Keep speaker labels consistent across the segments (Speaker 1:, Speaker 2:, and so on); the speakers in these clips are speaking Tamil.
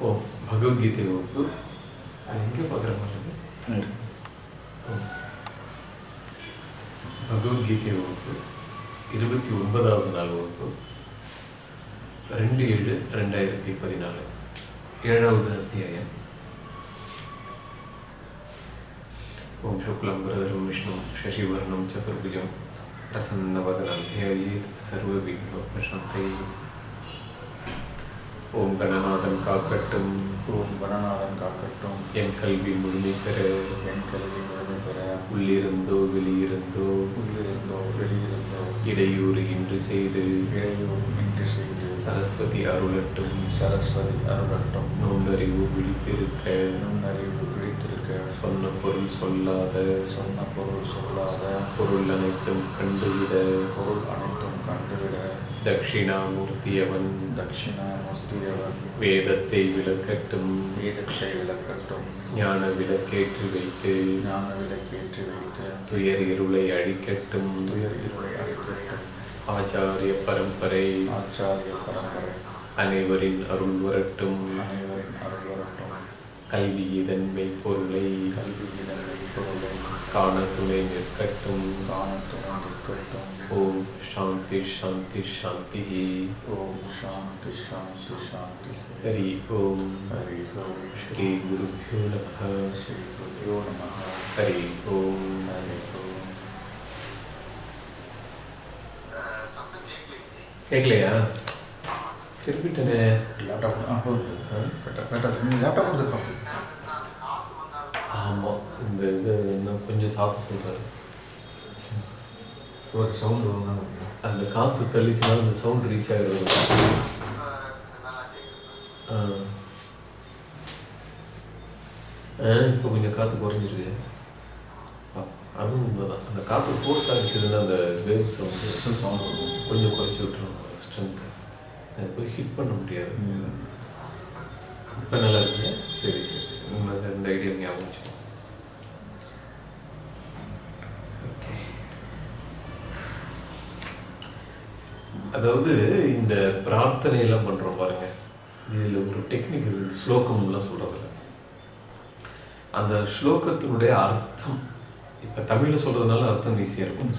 Speaker 1: ஓ பகவத்கீதை வகுப்பு அது எங்கே பார்க்குற மாதிரி இருக்கு? ஓ. பகவத்கீதை வகுப்பு இருபத்தி ஒன்பதாவது நாள் வகுப்பு ரெண்டு ஏழு ரெண்டாயிரத்தி பதினாலு ஏழாவது அத்தியாயம் ஓம் சுக்லம் பிரதரம் விஷ்ணு சசிவர்ணம் சதுர்புஜம் பிரசன்னவதனம் ध्यायेत् सर्वविघ्नोपशान्तये ஓம் கணநாதன் காக்கட்டும்.
Speaker 2: ஓம் கணநாதன் காக்கட்டும்.
Speaker 1: என் கல்வி முழுமை பெற.
Speaker 2: என் கல்வி முழுமை பெற.
Speaker 1: உள்ளிருந்தோ வெளியிருந்தோ.
Speaker 2: உள்ளிருந்தோ வெளியிருந்தோ.
Speaker 1: இடையூறு இன்றி செய்து.
Speaker 2: இடையூறு இன்றி செய்து.
Speaker 1: சரஸ்வதி அருளட்டும்.
Speaker 2: சரஸ்வதி அருளட்டும்.
Speaker 1: நுண்ணறிவு விழித்திருக்க.
Speaker 2: நுண்ணறிவு விழித்திருக்க.
Speaker 1: சொன்ன பொருள் சொல்லாத.
Speaker 2: சொன்ன பொருள் சொல்லாத.
Speaker 1: பொருள் அனைத்தும் கண்டுவிட.
Speaker 2: பொருள் அனைத்தும் கண்டுவிட.
Speaker 1: தட்சிணாமூர்த்தியவன்.
Speaker 2: தட்சிணாமூர்த்தியவன்.
Speaker 1: வேதத்தை விளக்கட்டும்.
Speaker 2: வேதத்தை விளக்கட்டும்.
Speaker 1: ஞான விளக்கேற்றி வைத்து.
Speaker 2: ஞான விளக்கேற்றி வைத்து.
Speaker 1: துயர் இருளை அழிக்கட்டும்.
Speaker 2: துயர் இருளை அழிக்கட்டும்.
Speaker 1: ஆச்சாரிய பரம்பரை.
Speaker 2: ஆச்சாரிய பரம்பரை.
Speaker 1: அனைவரின் அருள் வரட்டும்.
Speaker 2: அனைவரின் அருள் வரட்டும்.
Speaker 1: கல்வி இதன்மை பொருளை
Speaker 2: கல்வி இதனை பொருளை
Speaker 1: காண துணை நிற்கட்டும்.
Speaker 2: காணத்துடன் இருக்கட்டும்
Speaker 1: ஓம் சாந்தி சாந்தி சாந்தி
Speaker 2: ஓம் சாந்தி சாந்தி சாந்தி
Speaker 1: ஹரி ஓம்
Speaker 2: ஹரி ஓம்
Speaker 1: ஸ்ரீ குருபியோ நம
Speaker 2: ஸ்ரீ குருயோ நம
Speaker 1: ஹரி ஓம்
Speaker 2: ஹரி ஓம்
Speaker 1: கேட்கலையா திருப்பிட்டனே
Speaker 2: லேப்டாப் லேப்டாப்
Speaker 1: ஆமாம் இந்த இது இன்னும் கொஞ்சம் சாத்த சொல்கிறாரு
Speaker 2: ஒரு சவுண்ட் வரும்
Speaker 1: அந்த காற்று தள்ளிச்சுனா அந்த சவுண்ட் ரீச் ஆகிடுது ஆ. ஆ இப்போ கொஞ்சம் காற்று குறைஞ்சிருக்கு. அதுவும் உண்மைதான். அந்த காற்று ஃபோர்ஸ் அடிச்சதுன்னா அந்த வந்து
Speaker 2: சவுண்ட் வரும்
Speaker 1: கொஞ்சம் குறைச்சி விட்டுரும். ஸ்ட்ரென்த்தை அது போய் ஹிட் பண்ண முடியாது. இப்போ நல்லா இருக்குங்க சரி சரி சரி. உங்களுக்கு அந்த ஐடியா ஞாபகம் வச்சுக்கோ. அதாவது இந்த பிரார்த்தனையெல்லாம் பண்ணுறோம் பாருங்க. இதில் ஒரு டெக்னிக் இருக்குது ஸ்லோகம்லாம் சொல்கிறதில்ல அந்த ஸ்லோகத்தினுடைய அர்த்தம் இப்போ தமிழில் சொல்கிறதுனால அர்த்தம் ஈஸியாக இருக்கும்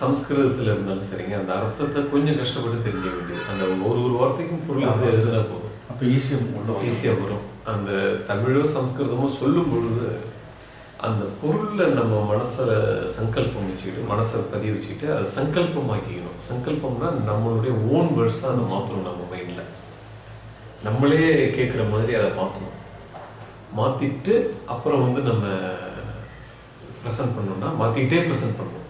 Speaker 1: சம்ஸ்கிருதத்தில் இருந்தாலும் சரிங்க. அந்த அர்த்தத்தை கொஞ்சம் கஷ்டப்பட்டு தெரிஞ்சுக்க வேண்டியது. அந்த ஒரு ஒரு வார்த்தைக்கும் பொருள் வந்து எழுதினா போதும்.
Speaker 2: அப்போ ஈஸியாக வரும்.
Speaker 1: ஈஸியாக வரும். அந்த தமிழோ சம்ஸ்கிருதமோ சொல்லும் பொழுது அந்த பொருளை நம்ம மனசில் சங்கல்பம் வச்சுக்கிட்டு மனசை பதிய வச்சுக்கிட்டு அதை சங்கல்பமாக்கிக்கணும். சங்கல்பம்னா நம்மளுடைய ஓன் வேர்ட்ஸாக அதை மாற்றணும் நம்ம மைண்டில் நம்மளே கேட்குற மாதிரி அதை மாற்றணும் மாற்றிட்டு அப்புறம் வந்து நம்ம ப்ரெசன்ட் பண்ணோம்னா மாற்றிக்கிட்டே ப்ரெசன்ட் பண்ணணும்.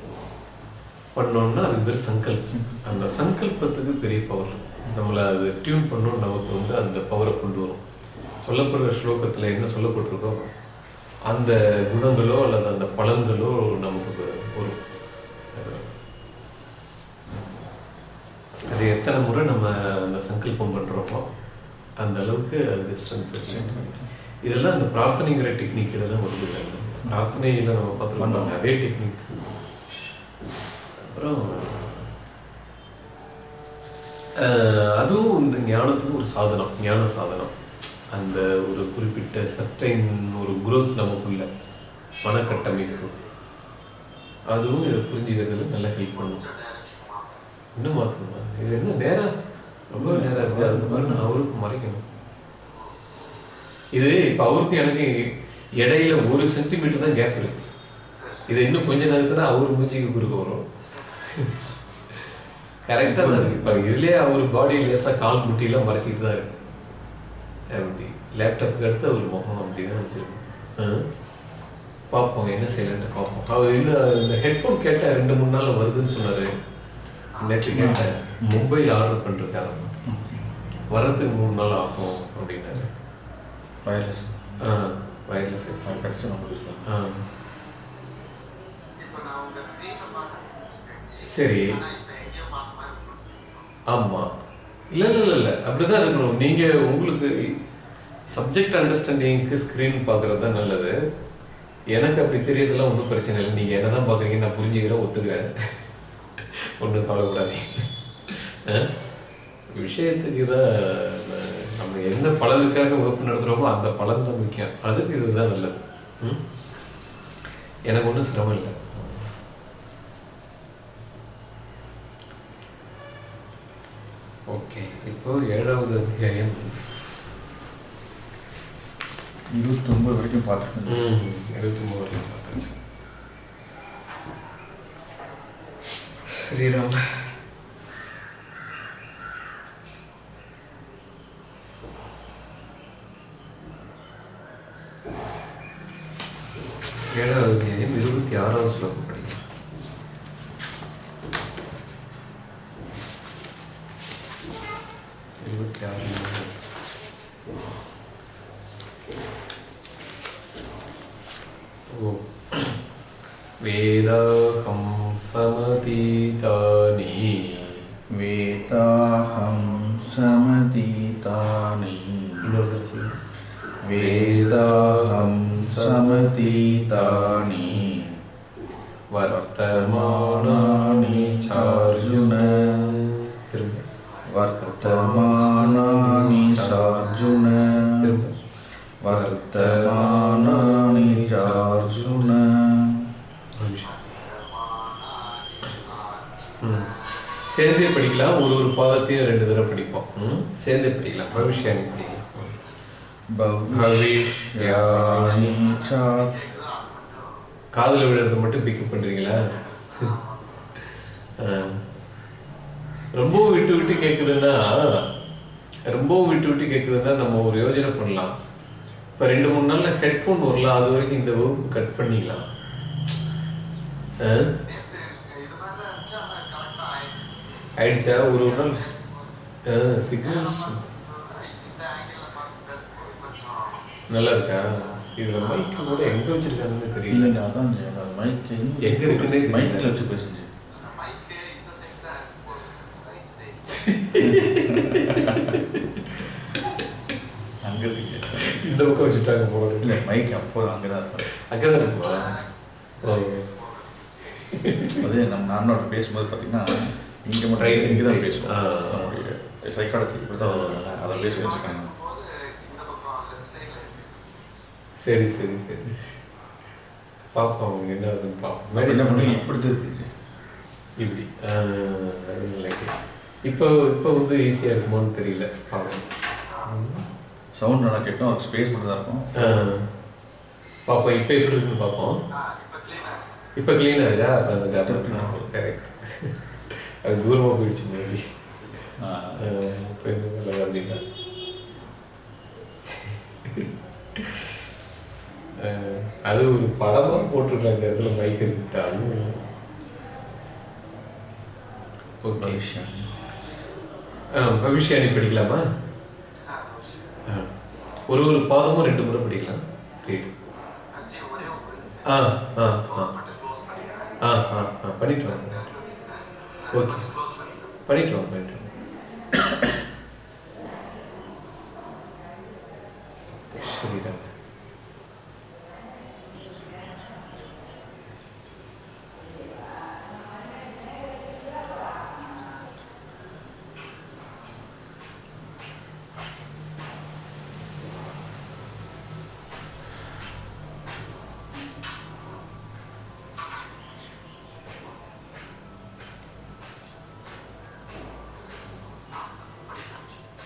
Speaker 1: பண்ணோம்னா அதுக்கு பேர் சங்கல்பம். அந்த சங்கல்பத்துக்கு பெரிய பவர் நம்மளை அது டியூன் பண்ணோம் நமக்கு வந்து அந்த பவரை கொண்டு வரும். சொல்லப்படுற ஸ்லோகத்தில் என்ன சொல்லப்பட்டிருக்கோ அந்த குணங்களோ அல்லது அந்த பலன்களோ நமக்கு வரும். அது எத்தனை முறை நம்ம அந்த சங்கல்பம் பண்ணுறோமோ அந்த அளவுக்கு அதுக்கு ஸ்ட்ரென்த் இதெல்லாம் அந்த பிரார்த்தனைங்கிற டெக்னிக்கில தான் வருது பிரார்த்தனையில் நம்ம பார்த்துருக்கோம். அதே டெக்னிக் அப்புறம் அதுவும் இந்த ஞானத்துக்கு ஒரு சாதனம். ஞான சாதனம். அந்த ஒரு குறிப்பிட்ட சர்டைன் ஒரு growth நமக்குள்ள மனக்கட்டமைப்பு. அதுவும் இதை புரிஞ்சுக்கிறதுல நல்லா ஹெல்ப் பண்ணும். இன்னும் மாற்றணுமா இது என்ன நேரம்? ரொம்ப நேரம் இருக்கு. அது மாதிரி நான் அவருக்கு மறைக்கணும். இது இப்போ அவருக்கு எனக்கு இடையில ஒரு சென்டிமீட்டர் தான் கேப் இருக்கு. இது இன்னும் கொஞ்ச நேரத்தில் அவர் மூச்சுக்கு குறுக்க வரும். கரெக்டாக தான் இருக்கு. இப்போ இதுலேயே அவர் பாடி லேசாக கால் முட்டிலாம் மறைச்சிட்டு தான் இருக்கு. அப்படி. லேப்டாப்புக்கு அடுத்து அவர் முகம் அப்படின்னு வச்சுருக்கோம் பார்ப்போம். என்ன செய்யலன்ட்டு பார்ப்போம். அவர் இன்னும் இந்த ஹெட்ஃபோன் கேட்டால் ரெண்டு மூணு நாள் வருதுன்னு சொன்னார். நேற்று கேட்டேன் மும்பையில் ஆர்டர் பண்ணிருக்காரு வர்றதுக்கு மூணு நாள் ஆகும் அப்படின்னாரு.
Speaker 2: வயர்லெஸ்
Speaker 1: ஆ வயர்லெஸ் ஹெட்ஃபோன்
Speaker 2: கிடச்சி நம்ம யூஸ் பண்ணலாம்
Speaker 1: சரி. ஆமா. இல்ல இல்ல இல்ல இல்ல. அப்படிதான் இருக்கணும். நீங்க உங்களுக்கு சப்ஜெக்ட் அண்டர்ஸ்டாண்டிங்க்கு ஸ்க்ரீன் பார்க்கறது தான் நல்லது. எனக்கு அப்படி தெரியறதுலாம் ஒன்றும் பிரச்சனை இல்லை. நீங்க என்னதான் பார்க்குறீங்க நான் புரிஞ்சுக்கிறேன் ஒத்துக்கிறேன். ஒன்றும் கவலைப்படாதீங்க? விஷயத்துக்கு தான் நம்ம எந்த என்ன பலனுக்காக வகுப்பு நடத்துகிறோமோ அந்த பலன் தான் முக்கியம். அதுக்கு இதுதான் நல்லது? எனக்கு ஒன்றும் சிரமம் இல்லை. ஓகே இப்போ ஏழாவது அத்தியாயம்.
Speaker 2: இருபத்தொம்பது வரைக்கும் பார்த்துருக்கேன்
Speaker 1: ம் இருபத்தி மூணு வரைக்கும் பார்த்தாச்சு ஸ்ரீராம் ஏழாவது அத்தியாயம் இருபத்தி ஆறாவது ஸ்லோகம் படிக்கலாம் இருபத்தி ஆறு. ஓ. वेदाहं समतीतानि वेदाहं समतीतानि
Speaker 2: वेदाहं समतीतानि
Speaker 1: वर्तमानानि चार्जुन
Speaker 2: वर्तमानानि
Speaker 1: चार्जुन वर्तमानानि चार्जुन சேர்ந்தே படிக்கலாம். ஒரு ஒரு பாதத்தையும் ரெண்டு தடவை படிப்போம். ம்? சேர்ந்தே படிக்கலாம். பவிஷ்யானி படிக்கலாம். காதல
Speaker 2: பவிஷ்யாணி
Speaker 1: விழுறது மட்டும் பிக்கப் பண்றீங்களா? ஆ. ரொம்பவும் விட்டு விட்டு கேக்குதுன்னா ரொம்பவும் விட்டு விட்டு கேக்குதுன்னா நம்ம ஒரு யோஜனை பண்ணலாம். இப்போ ரெண்டு மூணு நாள்ல ஹெட்ஃபோன் வரலாம். அது வரைக்கும் இந்த வகுப்பு கட் பண்ணிக்கலாம் ஆ? ஆயிடுச்சா? ஒரு ஒரு நாள் சிக்னல் நல்லா இருக்கா இதுல மைக் கூட எங்க வச்சிருக்காங்கன்னு தெரியல.
Speaker 2: அதான் மைக்
Speaker 1: எங்க இருக்குன்னே.
Speaker 2: மைக்கில் வச்சு பேசுங்க அங்கே இருக்கு.
Speaker 1: இந்த பக்கம் வச்சுட்டாங்க போல
Speaker 2: இல்லை மைக் அப்போ அங்கே தான் இருப்பாரு
Speaker 1: அங்கதான் ஓ.
Speaker 2: அதே நம்ம நானோட பேசும்போது பார்த்தீங்கன்னா இங்கே மட்டும் இங்கே தான். பேசுவோம்.
Speaker 1: ஆ.
Speaker 2: சைக்காலஜி அதை பேசி வச்சுக்காங்க
Speaker 1: சரி சரி சரி. பாப்போம் அவங்க என்ன ஆகுதுன்னு பாப்போம்
Speaker 2: என்ன
Speaker 1: மேனேஜ்
Speaker 2: பண்ணி இப்படி இருக்கு.
Speaker 1: இப்படி. அது இருக்கு. இப்போ இப்போ வந்து ஈஸியா இருக்குமோன்னு தெரியல பாப்போம் ம்.
Speaker 2: சவுண்ட் நல்லா கேட்கும் அதுக்கு ஸ்பேஸ் மட்டும் தான் இருக்கும்.
Speaker 1: ஆ. பாப்போம் இப்போ எப்படி இருக்குன்னு பார்ப்போம். இப்போ க்ளீன் ஆகுதா அப்போ அந்த டேப்லெட் கரெக்ட் அது தூரமாக போயிடுச்சு மேபி நல்லதா அப்படின்னா. அது ஒரு படமா போட்டிருக்காங்க இந்த இடத்துல மைக் இருக்குட்டா ஓகே
Speaker 2: பவிஷ்யாணி
Speaker 1: பவிஷ்யாணி படிக்கலாமா. ஒரு ஒரு பாதமும் ரெண்டு முறை படிக்கலாம். ரீட் ஆ ஆ ஆ. ஆ ஆ ஆ. பண்ணிட்டு வாங்க. ஓகே பண்ணிக்கலாம் பண்ணிக்கலாம் சரிதான் வாங்க ஸ்ரீராம்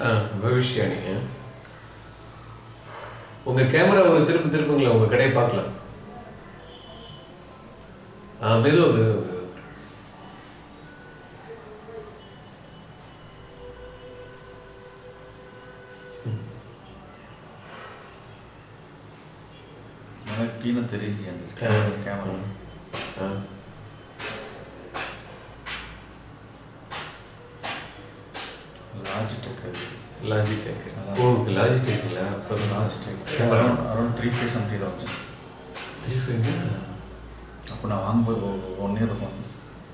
Speaker 1: ஆ பவிஷ்யாணி ஆ. உங்க கேமரா ஒரு திருப்பு திருப்புங்களா உங்க கடையை பார்க்கலாம் ஆ மெதுவா மெதுவா மெதுவா
Speaker 2: எனக்கு கீழே தெரிஞ்சு அந்த
Speaker 1: ஆ.
Speaker 2: கேமரா
Speaker 1: ஆ
Speaker 2: லாஜிடெக் அது
Speaker 1: லாஜிடெக் ஓ லாஜிடெக்ங்களா அப்போ
Speaker 2: Logitech
Speaker 1: camera
Speaker 2: around around three five something வந்துச்சு அப்போ நான் வாங்கும்போது ஒன் இயர் இருக்கும்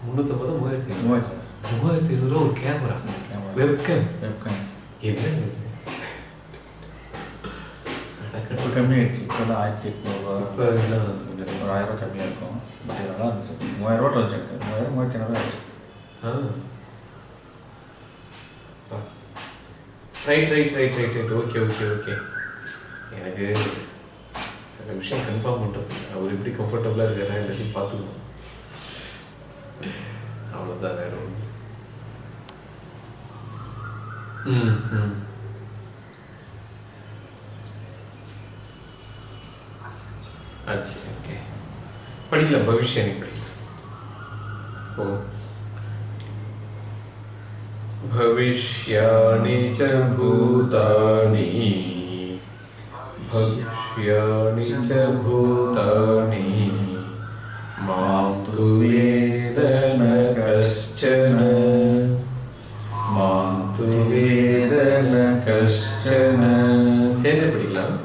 Speaker 1: முந்நூற்றம்பது மூவாயிரத்தி ஐநூறு
Speaker 2: மூவாயிரத்தி
Speaker 1: மூவாயிரத்தி ஐநூறு ஒரு கேமரா
Speaker 2: கேமரா.
Speaker 1: வெப்கேம்
Speaker 2: வெப்கேம்
Speaker 1: என்னங்க இது?
Speaker 2: இப்போ கம்மியாயிடுச்சு இப்போ ஆயிரத்தி எட்நூறுவா
Speaker 1: இப்போ என்ன
Speaker 2: ஒரு ஆயிரம் ரூபா கம்மியாக இருக்கும் பட் இது நல்லா இருந்துச்சு மூவாயிரம் ரூபா வந்துச்சு எனக்கு. மூவாயிரம் மூவாயிரத்தி ஐநூறுவா ஆச்சு
Speaker 1: ஆ right right right right right okay okay okay எனக்கு சில விஷயம் கன்ஃபார்ம் பண்ணுறது அவர் எப்படி கம்ஃபர்டபுளாக இருக்காரா எல்லாத்தையும் பார்த்துக்கணும். அவ்வளோதான் வேற ஒன்று ம் ம் ஆச்சு ஓகே படிக்கலாம் பவிஷ்யானி படிக்கலாம். ஓ भविष्याणि च भूतानि भविष्याणि च भूतानि मां तु वेद न कश्चन मां तु वेद न कश्चन சேர்ந்து படிக்கலாம்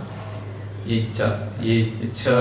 Speaker 1: இச்சா இச்சா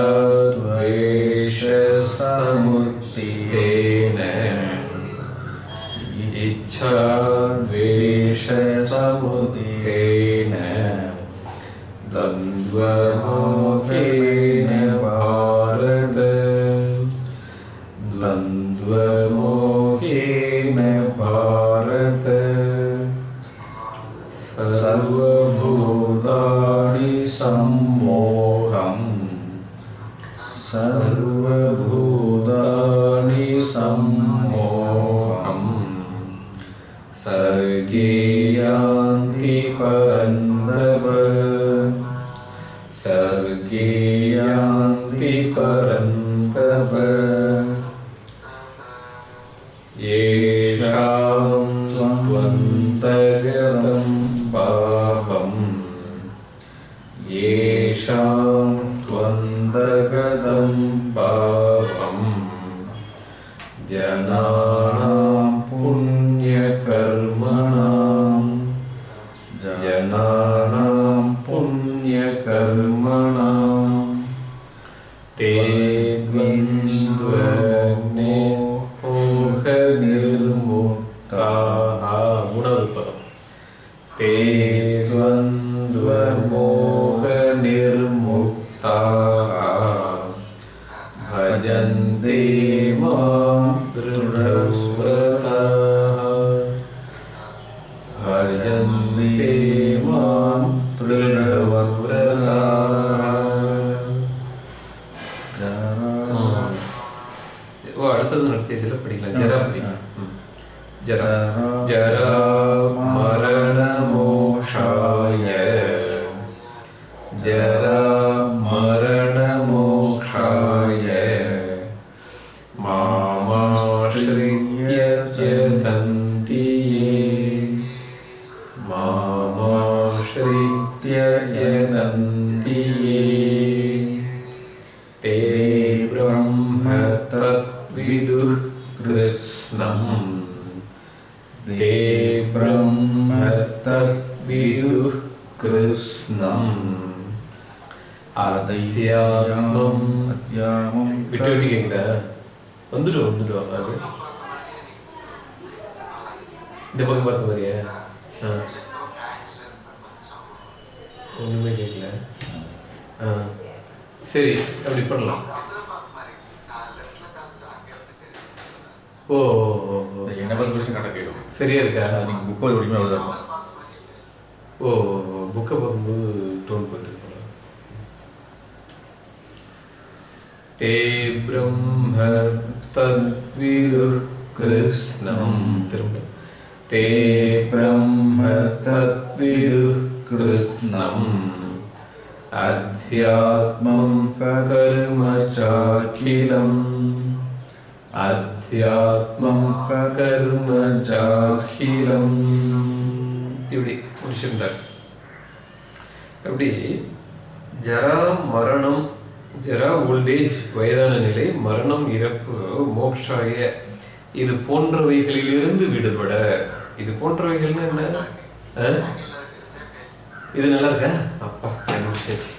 Speaker 1: அப்பா கண்டுபிடிச்சாச்சு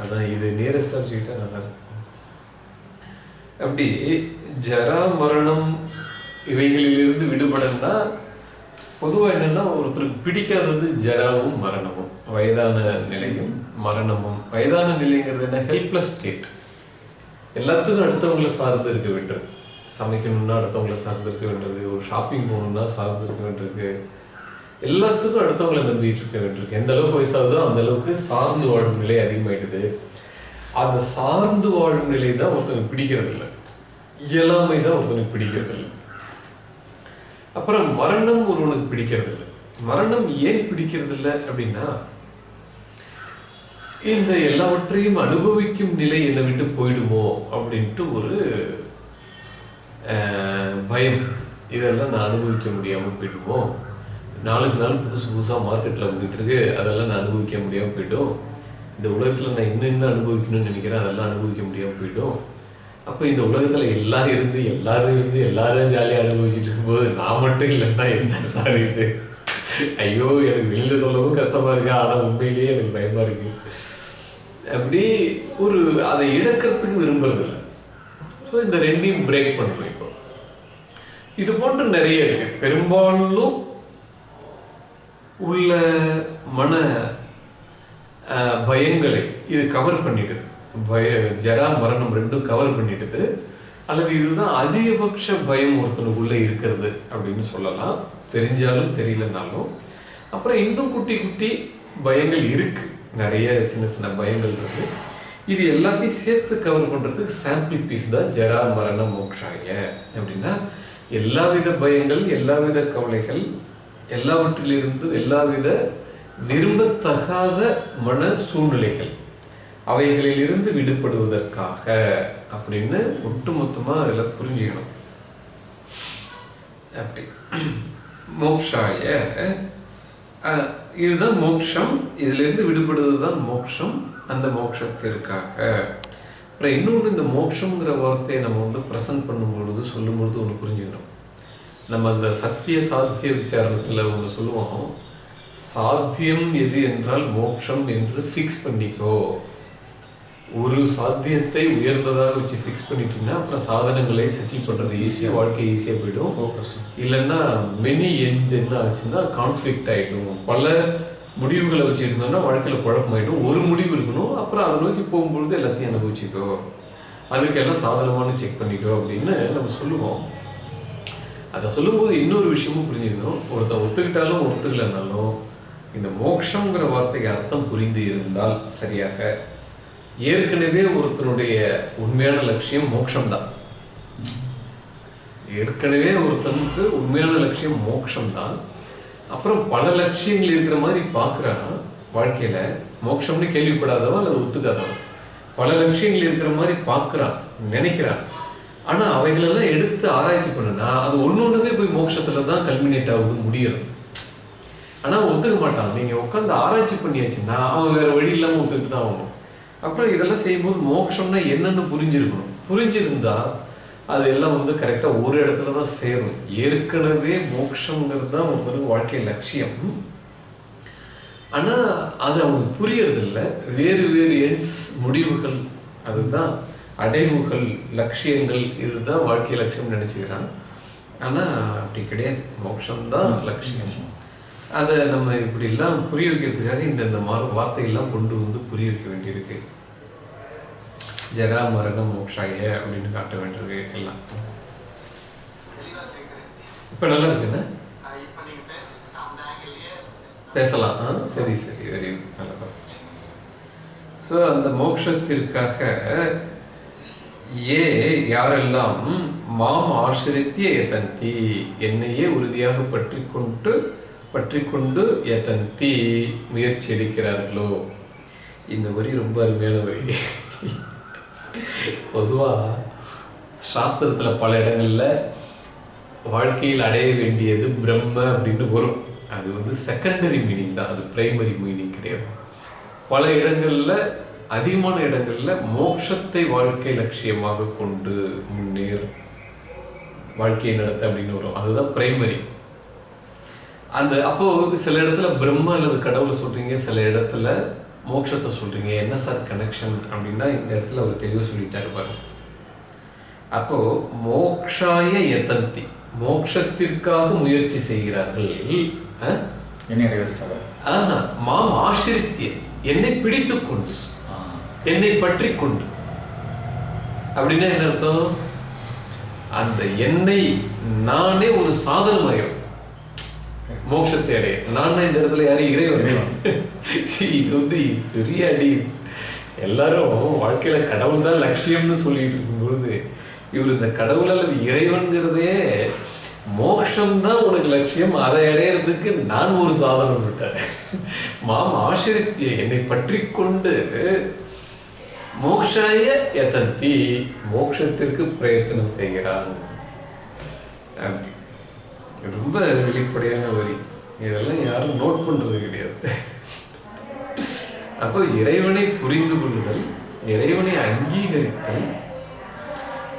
Speaker 1: அதான் இது நியரஸ்ட் ஆப்ஜெக்டா நல்லா இருக்கும் அப்படி ஜரா மரணம் இவைகளிலிருந்து விடுபடன்னா பொதுவா என்னன்னா ஒருத்தருக்கு பிடிக்காதது ஜராவும் மரணமும் வயதான நிலையும் மரணமும். வயதான நிலைங்கிறது என்ன? ஹெல்ப்லெஸ் ஸ்டேட் எல்லாத்துக்கும் அடுத்தவங்களை சார்ந்து இருக்க வேண்டும். சமைக்கணும்னா அடுத்தவங்களை சார்ந்து இருக்க வேண்டியது ஒரு ஷாப்பிங் போகணும்னா சார்ந்து இருக்க வேண்டியிருக்கு எல்லாத்துக்கும் அடுத்தவங்களை நம்பிட்டு இருக்க வேண்டியிருக்கு. எந்த அளவுக்கு வயசாகுதோ அந்த அளவுக்கு சார்ந்து வாழும் நிலை அதிகமாயிடுது. அந்த சார்ந்து வாழும் நிலை தான் ஒருத்தனுக்கு பிடிக்கிறது இல்லை இயலாமை தான் ஒருத்தனுக்கு பிடிக்கிறது இல்லை அப்புறம் மரணம் ஒருவனுக்கு பிடிக்கிறது இல்லை மரணம் ஏன் பிடிக்கிறது இல்லை அப்படின்னா இந்த எல்லாவற்றையும் அனுபவிக்கும் நிலை என்னை விட்டு போயிடுமோ அப்படின்ட்டு ஒரு அஹ், பயம். இதெல்லாம் நான் அனுபவிக்க முடியாமல் போயிடுமோ? நாளுக்கு நாள் புதுசு புதுசாக மார்க்கெட்டில் வந்துட்டு இருக்கு. அதெல்லாம் நான் அனுபவிக்க முடியாமல் போய்ட்டும் இந்த உலகத்தில் நான் இன்னும் இன்னும் அனுபவிக்கணும்னு நினைக்கிறேன். அதெல்லாம் அனுபவிக்க முடியாமல் போயிடும். அப்போ இந்த உலகத்தில் எல்லாரும் இருந்து எல்லாரும் இருந்து எல்லாரும் ஜாலியாக அனுபவிச்சுட்டு இருக்கும்போது நான் மட்டும் இல்லைன்னா என்ன சார் இது? ஐயோ எனக்கு வெளியில் சொல்லவும் கஷ்டமாக இருக்கு. ஆனால் உண்மையிலேயே எனக்கு பயமாக இருக்கு. அப்படி ஒரு அதை இழக்கிறதுக்கு விரும்புறதில்ல ஸோ இந்த ரெண்டையும் பிரேக் பண்ணுறோம் இப்போ. இது போன்று நிறைய இருக்கு. பெரும்பாலும் உள்ள மன பயங்களை இது கவர் பண்ணிடுது. பய ஜரா மரணம் ரெண்டும் கவர் பண்ணிடுது. அல்லது இதுதான் அதிகபட்ச பயம் ஒருத்தனுக்குள்ள இருக்கிறது அப்படின்னு சொல்லலாம். தெரிஞ்சாலும் தெரியலனாலும். அப்புறம் இன்னும் குட்டி குட்டி பயங்கள் இருக்கு. நிறைய சின்ன சின்ன பயங்கள் இருக்கு. இது எல்லாத்தையும் சேர்த்து கவர் பண்றதுக்கு சாம்பிள் பீஸ் தான் ஜரா மரணம் மோக்ஷாய அப்படின்னா எல்லாவித பயங்கள் எல்லாவித கவலைகள் எல்லாவற்றிலிருந்து எல்லாவித விரும்பத்தகாத மன சூழ்நிலைகள் அவைகளிலிருந்து விடுபடுவதற்காக அப்படின்னு ஒட்டுமொத்தமாக அதில் புரிஞ்சுக்கணும். அப்படி. மோக்ஷாய இதுதான் மோக்ஷம் இதுல இருந்து விடுபடுவது தான் மோக்ஷம் அந்த மோக்ஷத்திற்காக. அப்புறம் இன்னொன்று இந்த மோட்சம்ங்கிற வார்த்தையை நம்ம வந்து ப்ரெசன்ட் பண்ணும் பொழுது சொல்லும் பொழுது ஒன்று புரிஞ்சுக்கணும். நம்ம அந்த சத்திய சாத்திய விசாரணத்தில் ஒன்று சொல்லுவோம். சாத்தியம் எது என்றால் மோட்சம் என்று ஃபிக்ஸ் பண்ணிக்கோ. ஒரு சாத்தியத்தை உயர்ந்ததாக வச்சு ஃபிக்ஸ் பண்ணிட்டீங்கன்னா அப்புறம் சாதனங்களை செட்டில் பண்றது ஈஸியாக வாழ்க்கை ஈஸியாக போயிடும். இல்லைன்னா மெனி எண்ட் என்ன ஆச்சுன்னா கான்ஃப்ளிக்ட் ஆயிடும். பல முடிவுகளை வச்சிருந்தோம்னா வாழ்க்கையில குழப்பமாயிடும். ஒரு முடிவு இருக்கணும் அப்புறம் அதை நோக்கி போகும்பொழுது எல்லாத்தையும் அனுபவிச்சுக்கோ. அதுக்கெல்லாம் சாதனமான செக் பண்ணிக்கோ அப்படின்னு நம்ம சொல்லுவோம். அதை சொல்லும்போது இன்னொரு விஷயமும் புரிஞ்சுக்கணும். ஒருத்தன் ஒத்துக்கிட்டாலும் ஒத்துக்கலைனாலும் இந்த மோக்ஷங்கிற வார்த்தைக்கு அர்த்தம் புரிந்து இருந்தால் சரியாக ஏற்கனவே ஒருத்தனுடைய உண்மையான லட்சியம் மோட்சம்தான் ஏற்கனவே ஒருத்தனுக்கு உண்மையான லட்சியம் மோட்சம்தான் அப்புறம் பல லட்சியங்கள் இருக்கிற மாதிரி பார்க்குறான் வாழ்க்கையில. மோட்சம்னு கேள்விப்படாதவன் அல்லது ஒத்துக்காதவன். பல லட்சியங்கள் இருக்கிற மாதிரி பார்க்குறான் நினைக்கிறான். ஆனா அவைகளெல்லாம் எடுத்து ஆராய்ச்சி பண்ணுனா அது ஒன்று ஒண்ணுமே போய் மோட்சத்துல தான் கல்மினேட் ஆகுது முடியறது. ஆனா ஒத்துக்க மாட்டான். நீங்க உட்காந்து ஆராய்ச்சி பண்ணியாச்சுன்னா அவன் வேற வழி இல்லாம ஒத்துக்கிட்டு தான் ஆகணும் அப்புறம் இதெல்லாம் செய்யும்போது மோட்சம்னா என்னன்னு புரிஞ்சிருக்கணும். புரிஞ்சிருந்தா அது எல்லாம் வந்து கரெக்டா ஒரு இடத்துல தான் சேரும். ஏற்கனவே மோட்சங்கிறது தான் ஒருத்தருக்கு வாழ்க்கை லட்சியம். ஆனா அது அவனுக்கு புரியறது வேறு வேறு எண்ட்ஸ் முடிவுகள் அதுதான். அடைவுகள் லட்சியங்கள் இதுதான் வாழ்க்கை லட்சியம் நினைச்சுக்கிறான். ஆனா அப்படி கிடையாது. மோட்சம் தான் லட்சியம். அதை நம்ம இப்படி எல்லாம் புரிய வைக்கிறதுக்காக இந்த மாதிரி வார்த்தையெல்லாம் கொண்டு வந்து புரிய வைக்க வேண்டியிருக்கு. ஜரா மரணம் மோக்ஷாய அப்படின்னு காட்ட வேண்டியது எல்லாம். இப்ப நல்லா இருக்குண்ணா பேசலாம். ஆ சரி சரி. வெரி குட் நல்லதா ஸோ அந்த மோட்சத்திற்காக ஏ யாரெல்லாம் மாம் ஆசிரித்திய எதந்தி என்னையே உறுதியாக பற்றி கொண்டு பற்றி கொண்டு எதந்தி முயற்சி எடுக்கிறார்களோ? இந்த வரி ரொம்ப அருமையான வரி. பொதுவா சாஸ்திரத்துல பல இடங்கள்ல வாழ்க்கையில் அடைய வேண்டியது பிரம்ம அப்படின்னு வரும். அது வந்து செகண்டரி மீனிங் தான். அது பிரைமரி மீனிங் கிடையாது. பல இடங்கள்ல அதிகமான இடங்கள்ல மோட்சத்தை வாழ்க்கை லட்சியமாக கொண்டு முன்னேறு வாழ்க்கையை நடத்த அப்படின்னு வரும். அதுதான் பிரைமரி அந்த அப்போ சில இடத்துல பிரம்ம அல்லது கடவுளை சொல்றீங்க சில இடத்துல மோட்சத்தை சொல்றீங்க என்ன சார் கனெக்ஷன் அப்படின்னா இந்த இடத்துல அவர் தெளிவாக சொல்லிட்டாரு பாருங்க. அப்போ மோக்ஷாய யதந்தி. மோட்சத்திற்காக முயற்சி செய்கிறார்கள்?
Speaker 2: என்ன
Speaker 1: மாம் ஆசிரித்திய என்னை பிடித்துக் கொண்டு. என்னை பற்றி கொண்டு. அப்படின்னா என்ன அர்த்தம்? அந்த என்னை நானே ஒரு சாதனமயம் மோட்சத்தை அடைய. நான் இந்த இடத்துல யாரும் இறைவன். இது வந்து பெரிய அடி. எல்லாரும் வாழ்க்கையில கடவுள் தான் லட்சியம்னு சொல்லிட்டு இருக்கும் பொழுது இவர் இந்த கடவுள் அல்லது இறைவன்கிறதே மோட்சம் தான் உனக்கு லட்சியம். அதை அடையிறதுக்கு நான் ஒரு சாதனம் விட்டேன் மாம் ஆசிரித்திய என்னை பற்றி கொண்டு மோக்ஷாய எதந்தி. மோக்ஷத்திற்கு பிரயத்தனம் செய்கிறான். அப்படி. ரொம்ப வெளிப்படையான வரி. இதெல்லாம் யாரும் நோட் பண்றது கிடையாது. அப்போ இறைவனை புரிந்து கொள்ளுதல் இறைவனை அங்கீகரித்தல்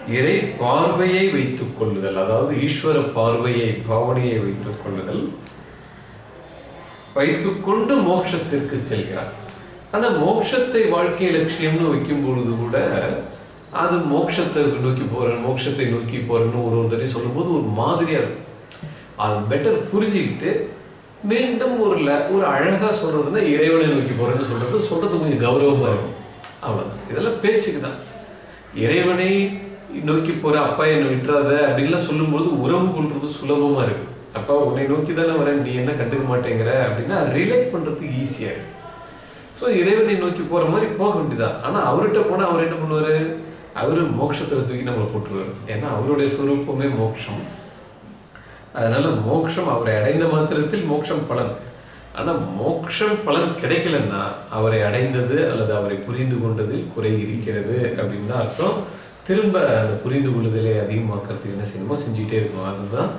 Speaker 1: இறை பார்வையை வைத்துக் கொள்ளுதல் அதாவது ஈஸ்வர பார்வையை பாவனையை வைத்துக் கொள்ளுதல் வைத்துக்கொண்டு மோட்சத்திற்கு செல்கிறார் அந்த மோட்சத்தை வாழ்க்கை லட்சியம்னு வைக்கும் பொழுது கூட அது மோட்சத்தை நோக்கி போறேன் மோட்சத்தை நோக்கி போறேன்னு ஒரு ஒரு தடவை சொல்லும்போது ஒரு மாதிரியா இருக்கும். அது பெட்டர் புரிஞ்சுக்கிட்டு மீண்டும் ஒரு ல- ஒரு அழகா சொல்றதுன்னா இறைவனை நோக்கி போறேன்னு சொல்றது சொல்றது கொஞ்சம் கௌரவமா இருக்கும். அவ்வளவுதான். இதெல்லாம் பேச்சுக்கு தான் இறைவனை நோக்கி போற அப்பா என்னை விட்டுறாத அப்படின்லாம் சொல்லும்போது உறவு கொள்றது சுலபமா இருக்கு அப்பா உன்னை நோக்கி தானே வரேன். நீ என்ன கண்டுக்க மாட்டேங்கிற? அப்படின்னா ரிலேட் பண்ணுறதுக்கு ஈஸியா இருக்கும். ஸோ இறைவனை நோக்கி போகிற மாதிரி போக வேண்டியதான் ஆனால் அவர்கிட்ட போனால் அவர் என்ன பண்ணுவார்? அவர் மோட்சத்தில் தூக்கி நம்மளை போட்டுருவாரு. ஏன்னா அவருடைய சுரூப்பமே மோட்சம். அதனால மோட்சம் அவரை அடைந்த மாத்திரத்தில் மோட்சம் பலன். ஆனால் மோட்சம் பலன் கிடைக்கலன்னா அவரை அடைந்தது அல்லது அவரை புரிந்து கொண்டதில் குறை இருக்கிறது அப்படின்னு தான் அர்த்தம். திரும்ப அந்த புரிந்து கொள்ளுதலை அதிகமாக்குறதுக்கு என்ன செய்யணுமோ செஞ்சுக்கிட்டே இருக்கணும். அதுதான்